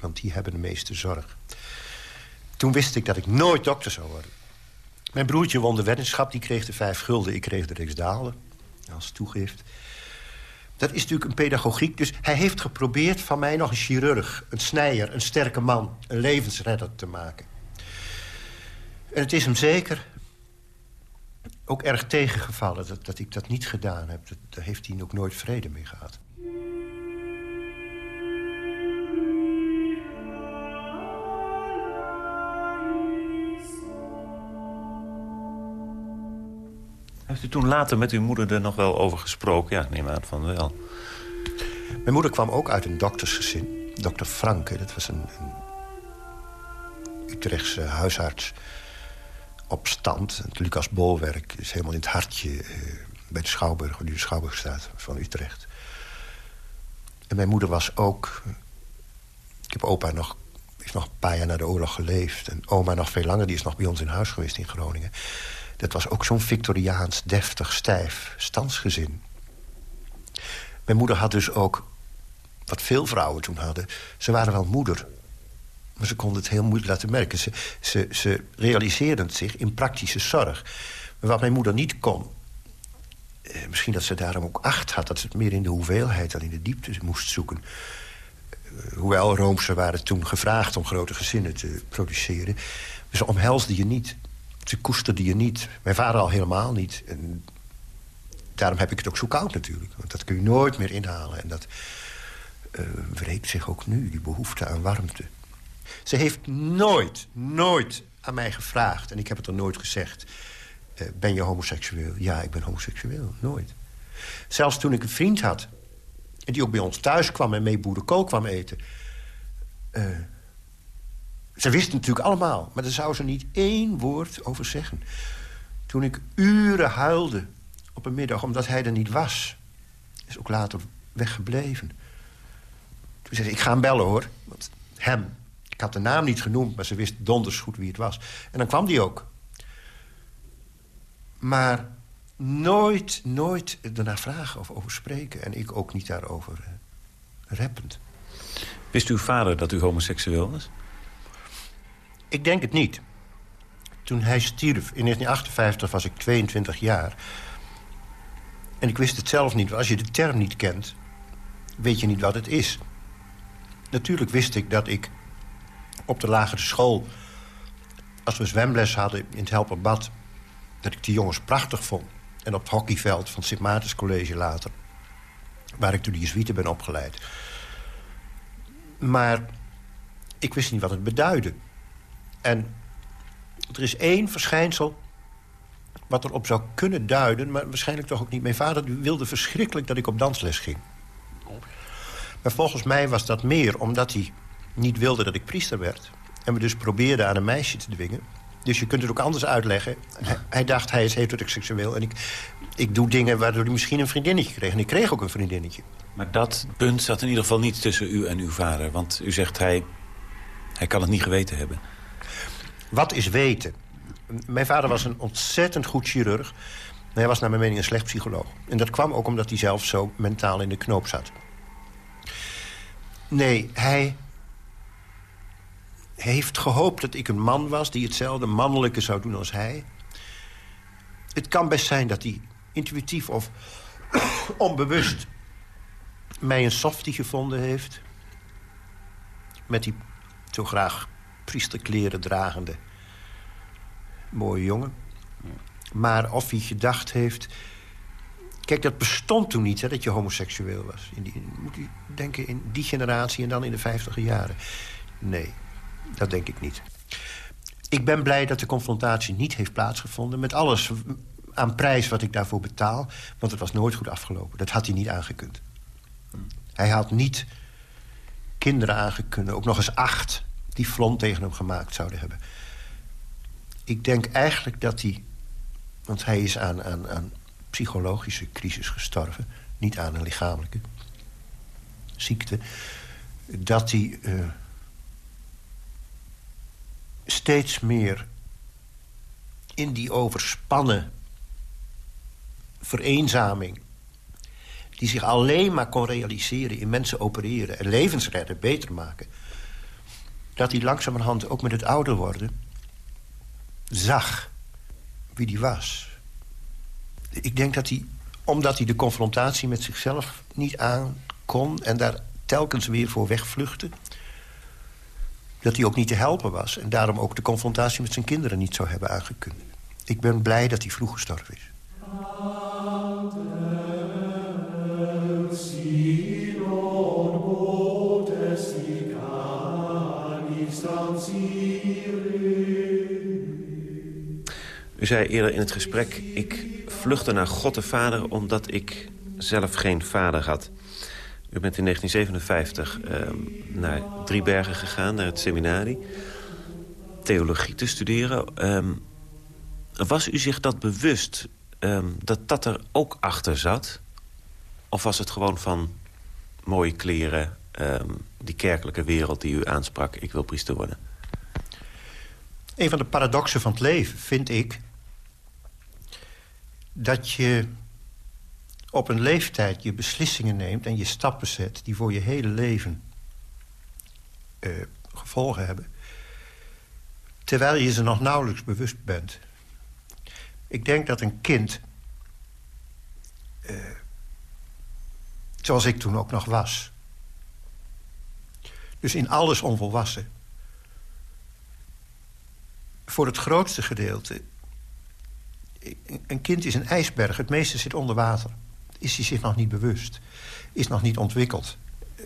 Want die hebben de meeste zorg. Toen wist ik dat ik nooit dokter zou worden. Mijn broertje won de weddenschap, die kreeg de vijf gulden. Ik kreeg de Rijksdalen, als toegift. Dat is natuurlijk een pedagogiek. Dus hij heeft geprobeerd van mij nog een chirurg, een snijder, een sterke man... een levensredder te maken. En het is hem zeker ook erg tegengevallen dat, ik dat niet gedaan heb. Daar heeft hij ook nooit vrede mee gehad. Heeft u toen later met uw moeder er nog wel over gesproken? Ja, neem aan van wel. Mijn moeder kwam ook uit een doktersgezin. Dokter Franke, dat was een, een Utrechtse huisarts op stand. Het Lucas Bolwerk is helemaal in het hartje eh, bij de Schouwburg... nu de Schouwburg staat, van Utrecht. En mijn moeder was ook... Ik heb opa nog, heeft nog een paar jaar na de oorlog geleefd. En oma nog veel langer, die is nog bij ons in huis geweest in Groningen. Dat was ook zo'n Victoriaans, deftig, stijf standsgezin. Mijn moeder had dus ook, wat veel vrouwen toen hadden... ze waren wel moeder, maar ze konden het heel moeilijk laten merken. Ze, ze, realiseerden zich in praktische zorg. Maar wat mijn moeder niet kon... Eh, misschien dat ze daarom ook acht had... dat ze het meer in de hoeveelheid dan in de diepte moest zoeken. Eh, hoewel Roomse waren toen gevraagd om grote gezinnen te produceren. Ze omhelsde je niet. Ze koesterde je niet. Mijn vader al helemaal niet. En daarom heb ik het ook zo koud natuurlijk. Want dat kun je nooit meer inhalen. En dat uh, wreekt zich ook nu, die behoefte aan warmte. Ze heeft nooit, nooit aan mij gevraagd... en ik heb het er nooit gezegd... Uh, ben je homoseksueel? Ja, ik ben homoseksueel. Nooit. Zelfs toen ik een vriend had... en die ook bij ons thuis kwam en mee boerenkool kwam eten... Uh, ze wisten natuurlijk allemaal, maar daar zou ze niet één woord over zeggen. Toen ik uren huilde op een middag omdat hij er niet was. Is ook later weggebleven. Toen zei ze, ik ga hem bellen hoor. Want hem. Ik had de naam niet genoemd, maar ze wist donders goed wie het was. En dan kwam die ook. Maar nooit, nooit ernaar vragen of over spreken. En ik ook niet daarover reppend. Wist uw vader dat u homoseksueel was? Ik denk het niet. Toen hij stierf in 1958 was ik 22 jaar. En ik wist het zelf niet. Als je de term niet kent, weet je niet wat het is. Natuurlijk wist ik dat ik op de lagere school... als we zwemles hadden in het Helperbad... dat ik die jongens prachtig vond. En op het hockeyveld van het Sint Maartens College later... waar ik door de Jesuiten ben opgeleid. Maar ik wist niet wat het beduidde. En er is één verschijnsel wat erop zou kunnen duiden... maar waarschijnlijk toch ook niet. Mijn vader wilde verschrikkelijk dat ik op dansles ging. Maar volgens mij was dat meer omdat hij niet wilde dat ik priester werd. En we dus probeerden aan een meisje te dwingen. Dus je kunt het ook anders uitleggen. Hij, hij dacht, hij is heteroseksueel. En ik, ik doe dingen waardoor hij misschien een vriendinnetje kreeg. En ik kreeg ook een vriendinnetje. Maar dat punt zat in ieder geval niet tussen u en uw vader. Want u zegt, hij, hij kan het niet geweten hebben. Wat is weten? Mijn vader was een ontzettend goed chirurg. Maar hij was naar mijn mening een slecht psycholoog. En dat kwam ook omdat hij zelf zo mentaal in de knoop zat. Nee, hij heeft gehoopt dat ik een man was... die hetzelfde mannelijke zou doen als hij. Het kan best zijn dat hij intuïtief of onbewust... mij een softie gevonden heeft. Met die zo graag priesterkleren dragende mooie jongen. Maar of hij gedacht heeft... Kijk, dat bestond toen niet, hè, dat je homoseksueel was. In die, moet u denken in die generatie en dan in de vijftiger jaren. Nee, dat denk ik niet. Ik ben blij dat de confrontatie niet heeft plaatsgevonden... met alles aan prijs wat ik daarvoor betaal. Want het was nooit goed afgelopen. Dat had hij niet aangekund. Hij had niet kinderen aangekund, ook nog eens acht... die front tegen hem gemaakt zouden hebben. Ik denk eigenlijk dat hij... want hij is aan, aan, aan psychologische crisis gestorven. Niet aan een lichamelijke ziekte. Dat hij uh, steeds meer in die overspannen vereenzaming... die zich alleen maar kon realiseren in mensen opereren... en levens redden, beter maken... dat hij langzamerhand ook met het ouder worden... zag wie die was ik denk dat hij, omdat hij de confrontatie met zichzelf niet aan kon... en daar telkens weer voor wegvluchtte... dat hij ook niet te helpen was. En daarom ook de confrontatie met zijn kinderen niet zou hebben aangekund. Ik ben blij dat hij vroeg gestorven is. U zei eerder in het gesprek... ik vluchtte naar God de Vader omdat ik zelf geen vader had. U bent in 1957 uh, ehm, naar Driebergen gegaan, naar het seminarie. Theologie te studeren. Ehm, was u zich dat bewust, ehm, dat dat er ook achter zat? Of was het gewoon van mooie kleren, die kerkelijke wereld die u aansprak... ik wil priester worden? Een van de paradoxen van het leven vind ik dat je op een leeftijd je beslissingen neemt... en je stappen zet die voor je hele leven uh, gevolgen hebben... terwijl je ze nog nauwelijks bewust bent. Ik denk dat een kind... Uh, zoals ik toen ook nog was... dus in alles onvolwassen... voor het grootste gedeelte een kind is een ijsberg. Het meeste zit onder water. Is hij zich nog niet bewust. Is nog niet ontwikkeld. Eh,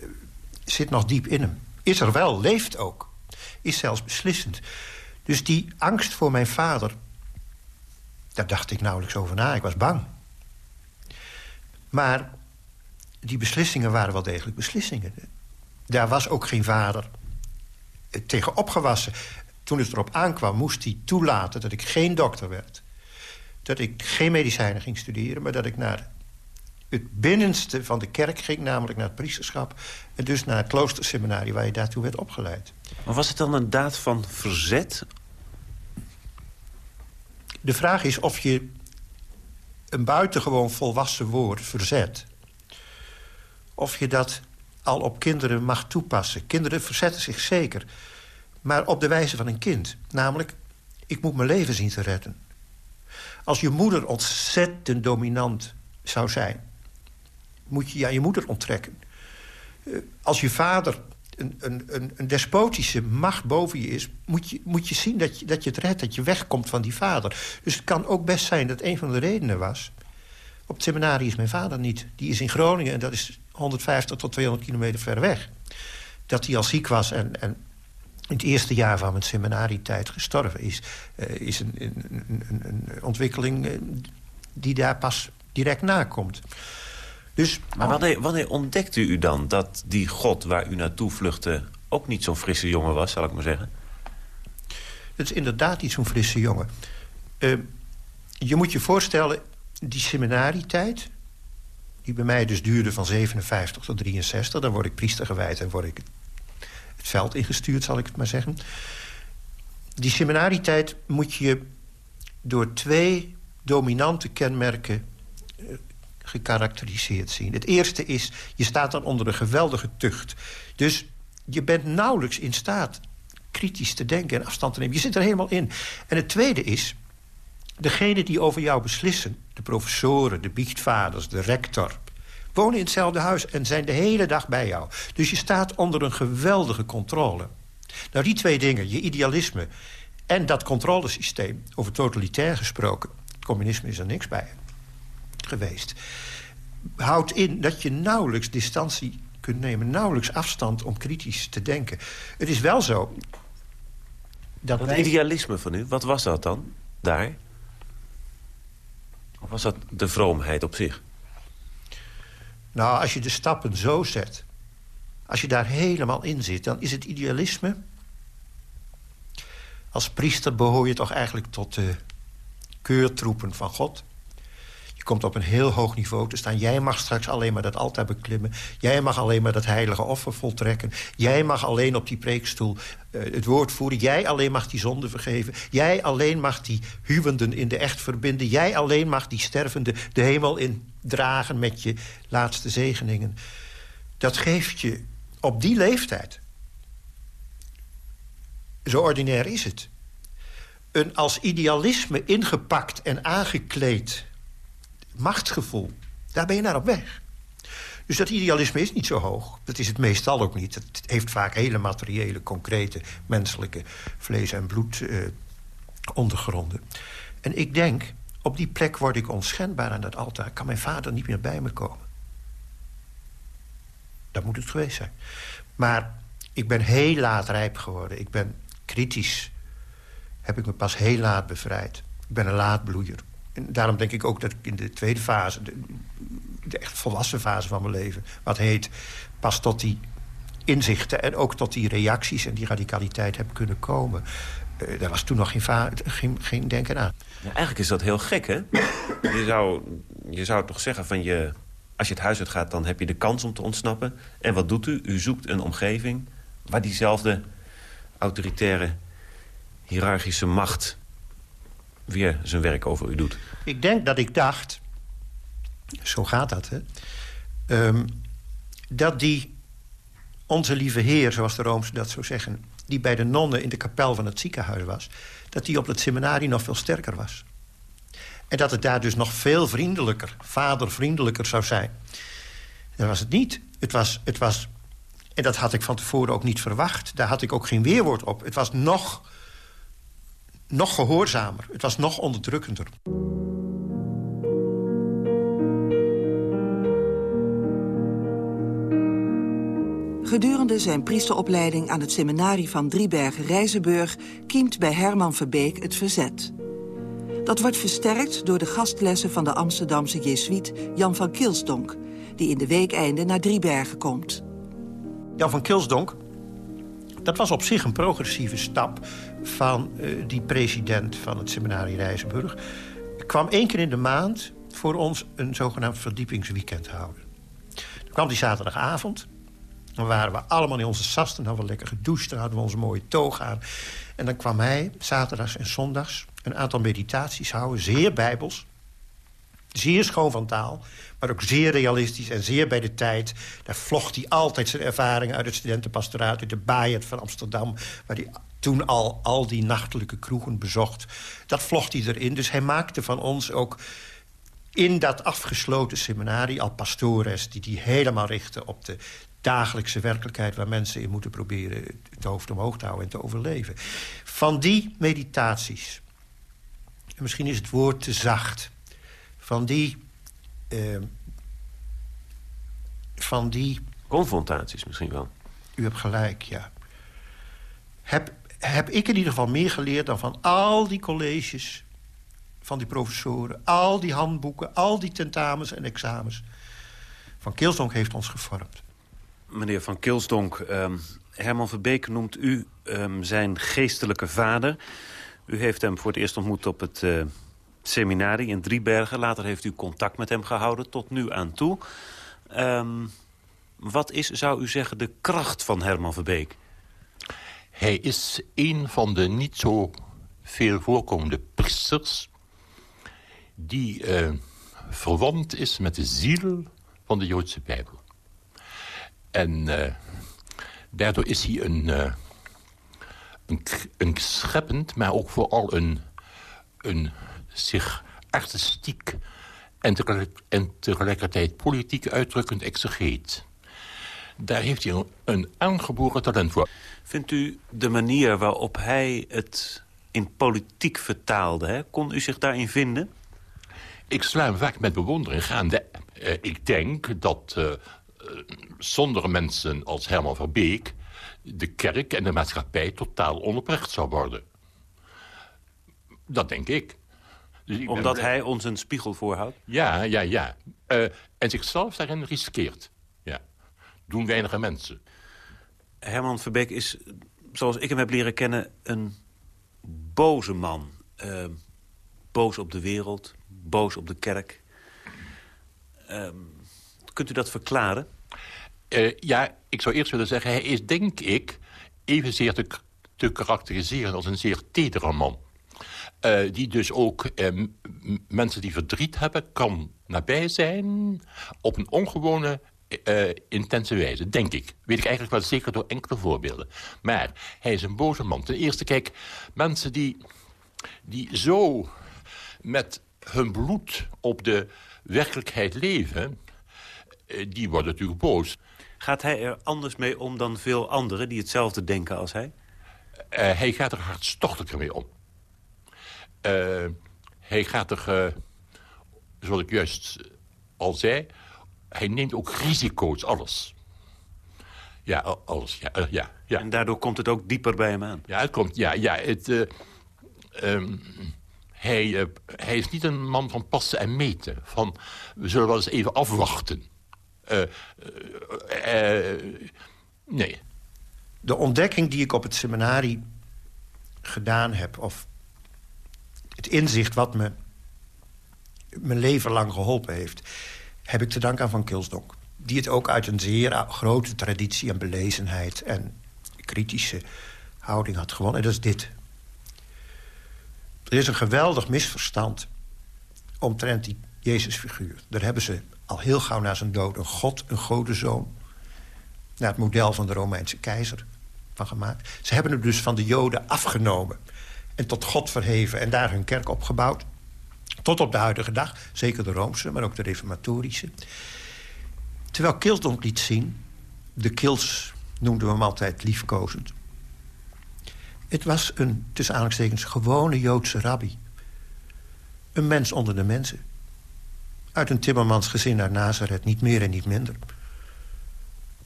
zit nog diep in hem. Is er wel, leeft ook. Is zelfs beslissend. Dus die angst voor mijn vader... daar dacht ik nauwelijks over na. Ik was bang. Maar die beslissingen waren wel degelijk beslissingen. Daar was ook geen vader tegen opgewassen. Toen het erop aankwam, moest hij toelaten dat ik geen dokter werd dat ik geen medicijnen ging studeren... maar dat ik naar het binnenste van de kerk ging, namelijk naar het priesterschap... en dus naar het kloosterseminarie waar je daartoe werd opgeleid. Maar was het dan een daad van verzet? De vraag is of je een buitengewoon volwassen woord, verzet... of je dat al op kinderen mag toepassen. Kinderen verzetten zich zeker, maar op de wijze van een kind. Namelijk, ik moet mijn leven zien te redden. Als je moeder ontzettend dominant zou zijn... moet je je aan je moeder onttrekken. Eh, als je vader een, een, een, despotische macht boven je is... moet je, moet je zien dat je, dat je het redt, dat je wegkomt van die vader. Dus het kan ook best zijn dat een van de redenen was... op het seminarie is mijn vader niet. Die is in Groningen en dat is 150 tot 200 kilometer ver weg. Dat hij al ziek was en, en in het eerste jaar van mijn seminarietijd gestorven is... Uh, is een, een, een, een ontwikkeling uh, die daar pas direct nakomt. Dus, maar wanneer, wanneer ontdekte u dan dat die God waar u naartoe vluchtte... ook niet zo'n frisse jongen was, zal ik maar zeggen? Het is inderdaad niet zo'n frisse jongen. Uh, je moet je voorstellen, die seminarietijd... die bij mij dus duurde van 57 tot 63... dan word ik priester gewijd en word ik het veld ingestuurd, zal ik het maar zeggen. Die seminarietijd moet je door twee dominante kenmerken eh, gekarakteriseerd zien. Het eerste is, je staat dan onder een geweldige tucht. Dus je bent nauwelijks in staat kritisch te denken en afstand te nemen. Je zit er helemaal in. En het tweede is, degene die over jou beslissen... de professoren, de biechtvaders, de rector wonen in hetzelfde huis en zijn de hele dag bij jou. Dus je staat onder een geweldige controle. Nou, die twee dingen, je idealisme en dat controlesysteem... over totalitair gesproken, het communisme is er niks bij geweest... houdt in dat je nauwelijks distantie kunt nemen... nauwelijks afstand om kritisch te denken. Het is wel zo... Dat, dat idealisme van u, wat was dat dan, daar? Of was dat de vroomheid op zich? Nou, als je de stappen zo zet... als je daar helemaal in zit, dan is het idealisme... als priester behoor je toch eigenlijk tot de keurtroepen van God... Je komt op een heel hoog niveau te staan. Jij mag straks alleen maar dat altaar beklimmen. Jij mag alleen maar dat heilige offer voltrekken. Jij mag alleen op die preekstoel uh, het woord voeren. Jij alleen mag die zonde vergeven. Jij alleen mag die huwenden in de echt verbinden. Jij alleen mag die stervende de hemel in dragen met je laatste zegeningen. Dat geeft je op die leeftijd... zo ordinair is het... een als idealisme ingepakt en aangekleed machtsgevoel. Daar ben je naar op weg. Dus dat idealisme is niet zo hoog. Dat is het meestal ook niet. Het heeft vaak hele materiële, concrete, menselijke vlees- en bloed eh, ondergronden. En ik denk, op die plek word ik onschendbaar aan dat altaar. Kan mijn vader niet meer bij me komen. Dat moet het geweest zijn. Maar ik ben heel laat rijp geworden. Ik ben kritisch. Heb ik me pas heel laat bevrijd. Ik ben een laatbloeier. En daarom denk ik ook dat ik in de tweede fase... de, de echt volwassen fase van mijn leven... wat heet, pas tot die inzichten en ook tot die reacties... en die radicaliteit heb kunnen komen. Uh, daar was toen nog geen, geen, geen denken aan. Ja, eigenlijk is dat heel gek, hè? Je zou, je zou toch zeggen van je... Als je het huis uit gaat, dan heb je de kans om te ontsnappen. En wat doet u? U zoekt een omgeving waar diezelfde autoritaire, hiërarchische macht weer zijn werk over u doet. Ik denk dat ik dacht, zo gaat dat, hè... Um, dat die onze lieve heer, zoals de Rooms dat zo zeggen... die bij de nonnen in de kapel van het ziekenhuis was... dat die op het seminarie nog veel sterker was. En dat het daar dus nog veel vriendelijker, vadervriendelijker zou zijn. Dat was het niet. Het was, het was, en dat had ik van tevoren ook niet verwacht. Daar had ik ook geen weerwoord op. Het was nog nog gehoorzamer. Het was nog onderdrukkender. Gedurende zijn priesteropleiding aan het seminarie van Driebergen-Rijzenburg... kiemt bij Herman Verbeek het verzet. Dat wordt versterkt door de gastlessen van de Amsterdamse jesuit Jan van Kilsdonk... die in de weekeinde naar Driebergen komt. Jan van Kilsdonk dat was op zich een progressieve stap van uh, die president van het seminarie Rijzenburg. kwam één keer in de maand voor ons een zogenaamd verdiepingsweekend houden. Dan kwam die zaterdagavond. Dan waren we allemaal in onze sas. Dan hadden we lekker gedoucht. Dan hadden we onze mooie toog aan. En dan kwam hij zaterdags en zondags een aantal meditaties houden. Zeer bijbels. Zeer schoon van taal. Maar ook zeer realistisch en zeer bij de tijd. Daar vlocht hij altijd zijn ervaringen uit het studentenpastoraat... uit de Bayard van Amsterdam... waar hij toen al al die nachtelijke kroegen bezocht. Dat vlocht hij erin. Dus hij maakte van ons ook in dat afgesloten seminarie al pastores... die die helemaal richten op de dagelijkse werkelijkheid... waar mensen in moeten proberen het hoofd omhoog te houden en te overleven. Van die meditaties, en misschien is het woord te zacht... van die... Uh, van die... Confrontaties misschien wel. U hebt gelijk, ja. Heb, heb ik in ieder geval meer geleerd dan van al die colleges van die professoren. Al die handboeken, al die tentamens en examens. Van Kilsdonk heeft ons gevormd. Meneer Van Kilsdonk, um, Herman Verbeek noemt u um, zijn geestelijke vader. U heeft hem voor het eerst ontmoet op het uh, seminarie in Driebergen. Later heeft u contact met hem gehouden, tot nu aan toe. Um, wat is, zou u zeggen, de kracht van Herman Verbeek? Hij is een van de niet zo veel voorkomende priesters die uh, verwant is met de ziel van de Joodse Bijbel. En uh, daardoor is hij een, uh, een, een scheppend, maar ook vooral een, een zich artistiek en, tegelijk, en tegelijkertijd politiek uitdrukkend exegeet. Daar heeft hij een, aangeboren talent voor. Vindt u de manier waarop hij het in politiek vertaalde, hè? kon u zich daarin vinden? Ik sla hem vaak met bewondering gaande. Uh, ik denk dat uh, zonder mensen als Herman Verbeek... de kerk en de maatschappij totaal onoprecht zou worden. Dat denk ik. Dus ik Omdat ben... hij ons een spiegel voorhoudt? Ja, ja, ja. Uh, en zichzelf daarin riskeert. Doen weinige mensen. Herman Verbeek is, zoals ik hem heb leren kennen... een boze man. Uh, boos op de wereld, boos op de kerk. Uh, kunt u dat verklaren? Uh, ja, ik zou eerst willen zeggen... hij is, denk ik, evenzeer te, te karakteriseren als een zeer tedere man. Uh, die dus ook uh, mensen die verdriet hebben kan nabij zijn... op een ongewone, intense wijze, denk ik. Weet ik eigenlijk wel zeker door enkele voorbeelden. Maar hij is een boze man. Ten eerste, kijk, mensen die, die zo met hun bloed op de werkelijkheid leven... Eh, die worden natuurlijk boos. Gaat hij er anders mee om dan veel anderen die hetzelfde denken als hij? Uh, hij gaat er hartstochtelijker mee om. Uh, hij gaat er, zoals ik juist al zei... hij neemt ook risico's, alles. Ja, alles, ja, ja, ja. En daardoor komt het ook dieper bij hem aan? Ja, het komt, ja, ja, het... Um, hij, uh, hij is niet een man van passen en meten. Van, we zullen wel eens even afwachten. Uh, uh, nee. De ontdekking die ik op het seminarie gedaan heb... of het inzicht wat me mijn leven lang geholpen heeft... heb ik te danken aan Van Kilsdonk. Die het ook uit een zeer grote traditie en belezenheid... en kritische houding had gewonnen. En dat is dit. Er is een geweldig misverstand omtrent die Jezusfiguur. Daar hebben ze al heel gauw na zijn dood een god, een godenzoon... naar het model van de Romeinse keizer van gemaakt. Ze hebben hem dus van de Joden afgenomen en tot God verheven... en daar hun kerk opgebouwd. Tot op de huidige dag, zeker de Roomse, maar ook de reformatorische. Terwijl Kilsdonk liet zien... de Kils noemden we hem altijd liefkozend... Het was een, tussen aanhalingstekens, gewone Joodse rabbi. Een mens onder de mensen. Uit een timmermans gezin uit Nazareth, niet meer en niet minder.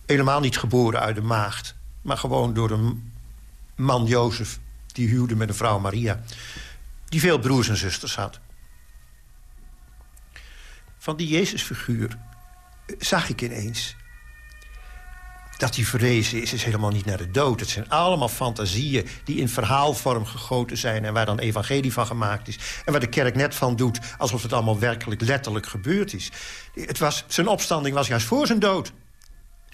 Helemaal niet geboren uit de maagd... maar gewoon door een man Jozef... die huwde met een vrouw Maria... die veel broers en zusters had. Van die Jezusfiguur zag ik ineens... dat hij verrezen is, is helemaal niet naar de dood. Het zijn allemaal fantasieën die in verhaalvorm gegoten zijn... en waar dan evangelie van gemaakt is. En waar de kerk net van doet alsof het allemaal werkelijk letterlijk gebeurd is. Het was, zijn opstanding was juist voor zijn dood.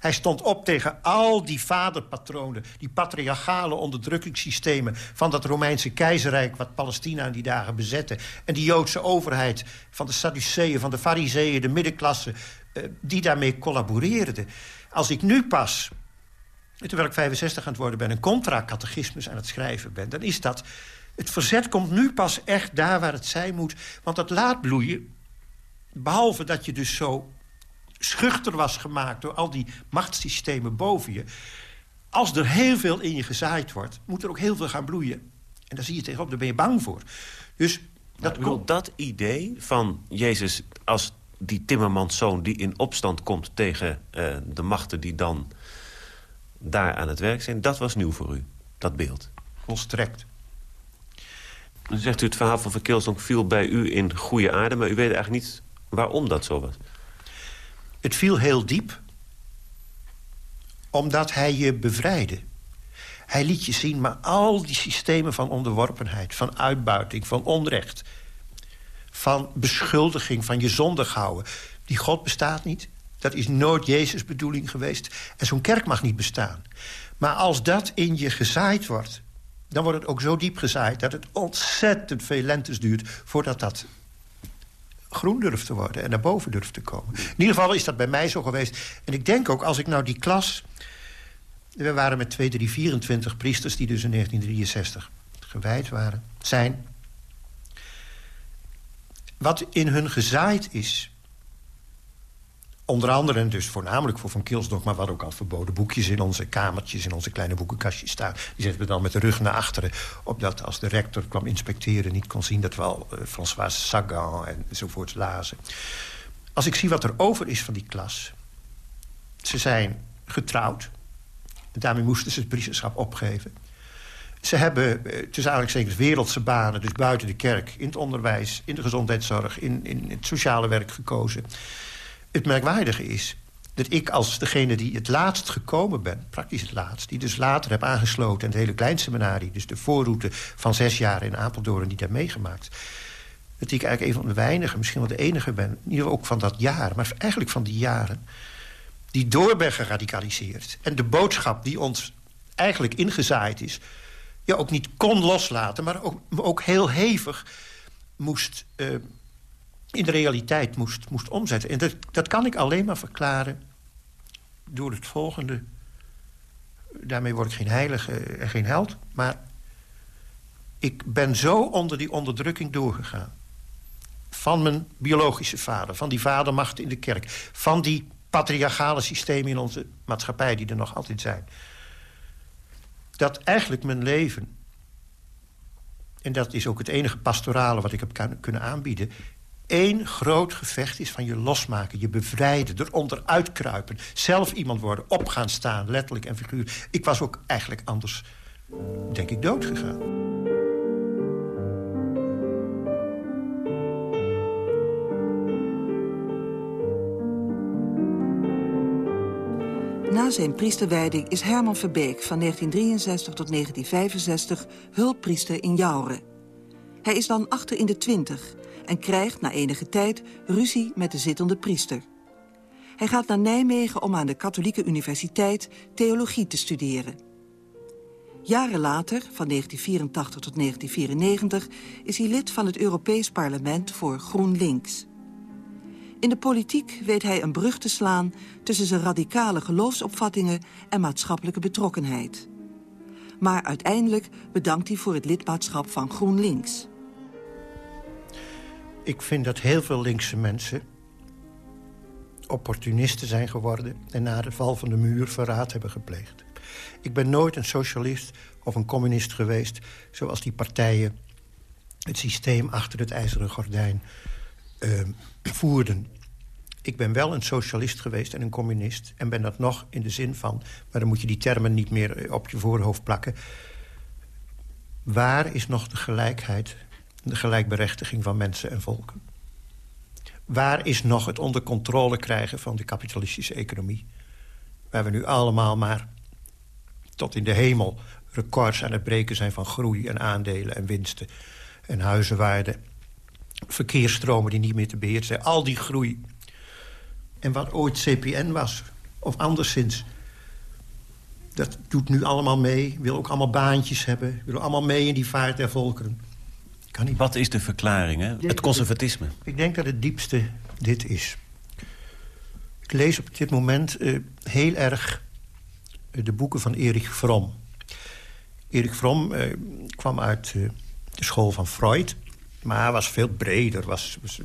Hij stond op tegen al die vaderpatronen... die patriarchale onderdrukkingssystemen... van dat Romeinse keizerrijk wat Palestina in die dagen bezette... en die Joodse overheid van de Sadduceeën, van de Fariseeën... de middenklasse, eh, die daarmee collaboreerden. Als ik nu pas, terwijl ik 65 aan het worden ben... een contra-catechismus aan het schrijven ben, dan is dat... het verzet komt nu pas echt daar waar het zijn moet. Want dat laat bloeien, behalve dat je dus zo schuchter was gemaakt... door al die machtssystemen boven je... als er heel veel in je gezaaid wordt... moet er ook heel veel gaan bloeien. En daar zie je tegenop, daar ben je bang voor. Dus dat, bedoel, dat idee van Jezus als die timmermanszoon... die in opstand komt tegen uh, de machten die dan daar aan het werk zijn... dat was nieuw voor u, dat beeld? Volstrekt. Dan zegt u het verhaal van Verkeelsdonk viel bij u in goede aarde... maar u weet eigenlijk niet waarom dat zo was. Het viel heel diep, omdat hij je bevrijdde. Hij liet je zien, maar al die systemen van onderworpenheid... van uitbuiting, van onrecht... van beschuldiging, van je zondig houden... die God bestaat niet, dat is nooit Jezus' bedoeling geweest. En zo'n kerk mag niet bestaan. Maar als dat in je gezaaid wordt... dan wordt het ook zo diep gezaaid... dat het ontzettend veel lentes duurt voordat dat groen durft te worden en naar boven durft te komen. In ieder geval is dat bij mij zo geweest. En ik denk ook, als ik nou die klas... We waren met 2, 3, 24 priesters die dus in 1963 gewijd waren, zijn. Wat in hun gezaaid is, Onder andere, dus voornamelijk voor Van Kilsdorp... maar wat ook al verboden boekjes in onze kamertjes... in onze kleine boekenkastjes staan. Die zetten we dan met de rug naar achteren... opdat als de rector kwam inspecteren... niet kon zien dat we al uh, François Sagan enzovoort lazen. Als ik zie wat er over is van die klas... ze zijn getrouwd. Daarmee moesten ze het priesterschap opgeven. Ze hebben uh, tussen aanhalingstekens wereldse banen... dus buiten de kerk, in het onderwijs, in de gezondheidszorg... in, in het sociale werk gekozen... Het merkwaardige is dat ik als degene die het laatst gekomen ben... praktisch het laatst, die dus later heb aangesloten... en het hele kleinseminarie, dus de voorroute van zes jaar in Apeldoorn... niet heb meegemaakt, dat ik eigenlijk een van de weinigen... misschien wel de enige ben, in ieder geval ook van dat jaar... maar eigenlijk van die jaren, die door ben geradicaliseerd. En de boodschap die ons eigenlijk ingezaaid is... ja, ook niet kon loslaten, maar ook, ook heel hevig moest... Uh, in de realiteit moest, moest omzetten. En dat, dat kan ik alleen maar verklaren door het volgende. Daarmee word ik geen heilige en geen held. Maar ik ben zo onder die onderdrukking doorgegaan. Van mijn biologische vader, van die vadermacht in de kerk... van die patriarchale systemen in onze maatschappij die er nog altijd zijn. Dat eigenlijk mijn leven... en dat is ook het enige pastorale wat ik heb kunnen aanbieden één groot gevecht is van je losmaken, je bevrijden, eronder uitkruipen. Zelf iemand worden, op gaan staan, letterlijk en figuur. Ik was ook eigenlijk anders, denk ik, dood gegaan. Na zijn priesterwijding is Herman Verbeek van 1963 tot 1965 hulppriester in Jouren. Hij is dan achter in de twintig en krijgt na enige tijd ruzie met de zittende priester. Hij gaat naar Nijmegen om aan de Katholieke Universiteit theologie te studeren. Jaren later, van 1984 tot 1994, is hij lid van het Europees Parlement voor GroenLinks. In de politiek weet hij een brug te slaan tussen zijn radicale geloofsopvattingen en maatschappelijke betrokkenheid. Maar uiteindelijk bedankt hij voor het lidmaatschap van GroenLinks ik vind dat heel veel linkse mensen opportunisten zijn geworden... en na de val van de muur verraad hebben gepleegd. Ik ben nooit een socialist of een communist geweest... zoals die partijen het systeem achter het ijzeren gordijn uh, voerden. Ik ben wel een socialist geweest en een communist... en ben dat nog in de zin van... maar dan moet je die termen niet meer op je voorhoofd plakken... waar is nog de gelijkheid de gelijkberechtiging van mensen en volken. Waar is nog het onder controle krijgen van de kapitalistische economie? Waar we nu allemaal maar tot in de hemel records aan het breken zijn... van groei en aandelen en winsten en huizenwaarde. Verkeersstromen die niet meer te beheersen zijn. Al die groei. En wat ooit CPN was, of anderszins... dat doet nu allemaal mee. Wil ook allemaal baantjes hebben. Wil allemaal mee in die vaart der volkeren. Kan niet. Wat is de verklaring, hè? Het conservatisme. Ik denk dat het diepste dit is. Ik lees op dit moment uh, heel erg uh, de boeken van Erich Fromm. Erich Fromm uh, kwam uit de school van Freud... maar was veel breder, was, was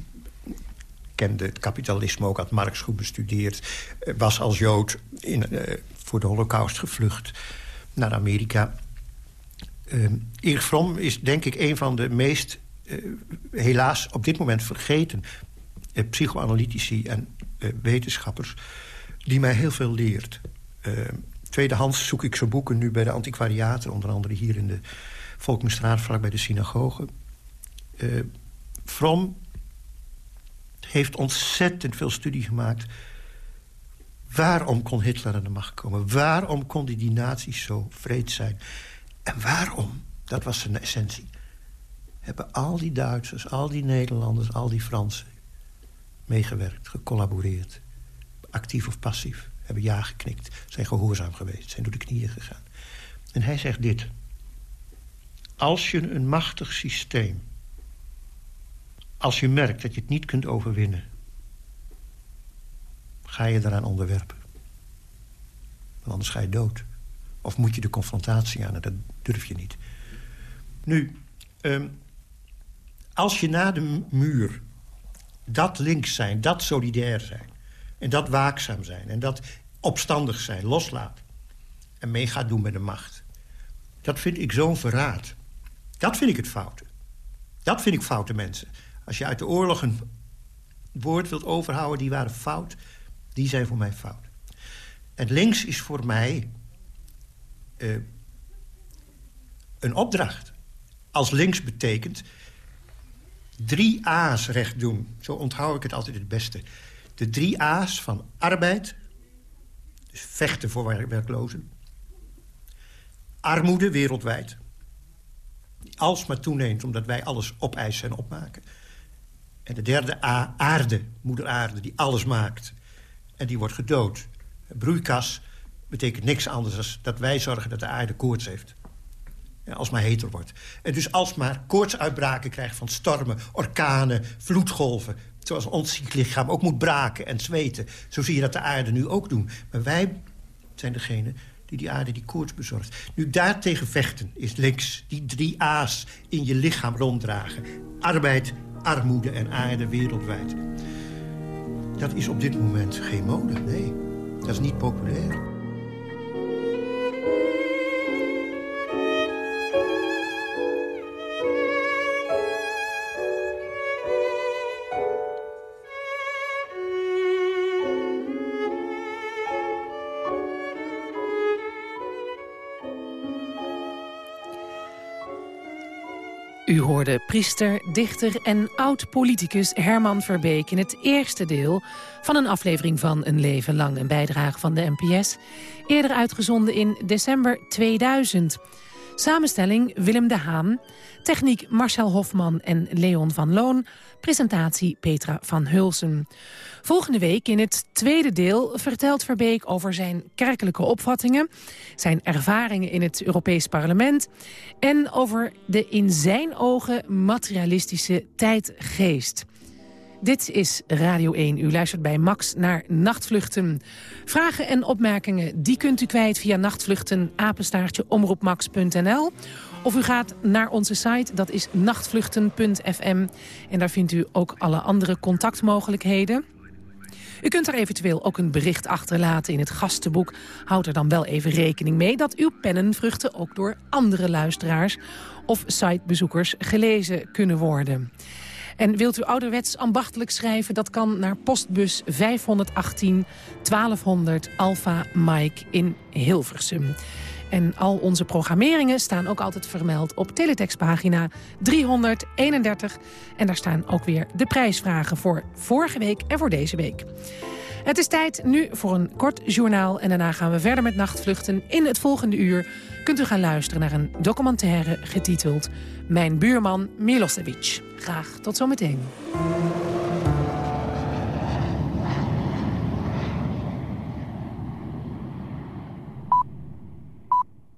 kende het kapitalisme ook, had Marx goed bestudeerd... was als Jood in, voor de holocaust gevlucht naar Amerika... Uh, Fromm is denk ik een van de meest, uh, helaas op dit moment vergeten... Uh, psychoanalytici en wetenschappers die mij heel veel leert. tweedehands zoek ik zijn boeken nu bij de antiquariaten... onder andere hier in de Volkmenstraat, vlak bij de synagoge. Fromm heeft ontzettend veel studie gemaakt... Waarom kon Hitler aan de macht komen? Waarom konden die nazi's zo vreed zijn? En waarom? Dat was zijn essentie. Hebben al die Duitsers, al die Nederlanders, al die Fransen... meegewerkt, gecollaboreerd. Actief of passief. Hebben ja geknikt, zijn gehoorzaam geweest, zijn door de knieën gegaan. En hij zegt dit. Als je een machtig systeem... als je merkt dat je het niet kunt overwinnen... ga je eraan onderwerpen. Want anders ga je dood. Of moet je de confrontatie aan en dat durf je niet. Nu, um, als je na de muur dat links zijn, dat solidair zijn... en dat waakzaam zijn en dat opstandig zijn, loslaat... en mee gaat doen met de macht... dat vind ik zo'n verraad. Dat vind ik het foute. Dat vind ik foute mensen. Als je uit de oorlog een woord wilt overhouden, die waren fout... die zijn voor mij fout. En links is voor mij uh, een opdracht. Als links betekent drie A's recht doen. Zo onthoud ik het altijd het beste. De drie A's van arbeid, dus vechten voor werklozen. Armoede wereldwijd, die alsmaar toeneemt omdat wij alles opeisen en opmaken. En de derde A, aarde, moeder aarde, die alles maakt. En die wordt gedood. Broeikas betekent niks anders dan dat wij zorgen dat de aarde koorts heeft. Als maar heter wordt. En dus alsmaar koortsuitbraken krijgt van stormen, orkanen, vloedgolven... zoals ons lichaam ook moet braken en zweten. Zo zie je dat de aarde nu ook doen. Maar wij zijn degene die die aarde die koorts bezorgt. Nu daartegen vechten is links die drie A's in je lichaam ronddragen. Arbeid, armoede en aarde wereldwijd. Dat is op dit moment geen mode, nee. Dat is niet populair. U hoorde priester, dichter en oud-politicus Herman Verbeek... in het eerste deel van een aflevering van Een Leven Lang... een bijdrage van de NPS, eerder uitgezonden in december 2000. Samenstelling Willem de Haan, techniek Marcel Hofman en Leon van Loon... presentatie Petra van Hulsen. Volgende week in het tweede deel vertelt Verbeek over zijn kerkelijke opvattingen... zijn ervaringen in het Europees Parlement... en over de in zijn ogen materialistische tijdgeest. Dit is Radio 1. U luistert bij Max naar Nachtvluchten. Vragen en opmerkingen die kunt u kwijt via nachtvluchten omroepmax.nl of u gaat naar onze site, dat is nachtvluchten.fm. En daar vindt u ook alle andere contactmogelijkheden. U kunt er eventueel ook een bericht achterlaten in het gastenboek. Houd er dan wel even rekening mee dat uw pennenvruchten ook door andere luisteraars of sitebezoekers gelezen kunnen worden. En wilt u ouderwets ambachtelijk schrijven? Dat kan naar postbus 518 1200 Alpha Mike in Hilversum. En al onze programmeringen staan ook altijd vermeld op teletextpagina 331. En daar staan ook weer de prijsvragen voor vorige week en voor deze week. Het is tijd nu voor een kort journaal en daarna gaan we verder met nachtvluchten. In het volgende uur kunt u gaan luisteren naar een documentaire getiteld Mijn buurman Milosevic. Graag tot zometeen.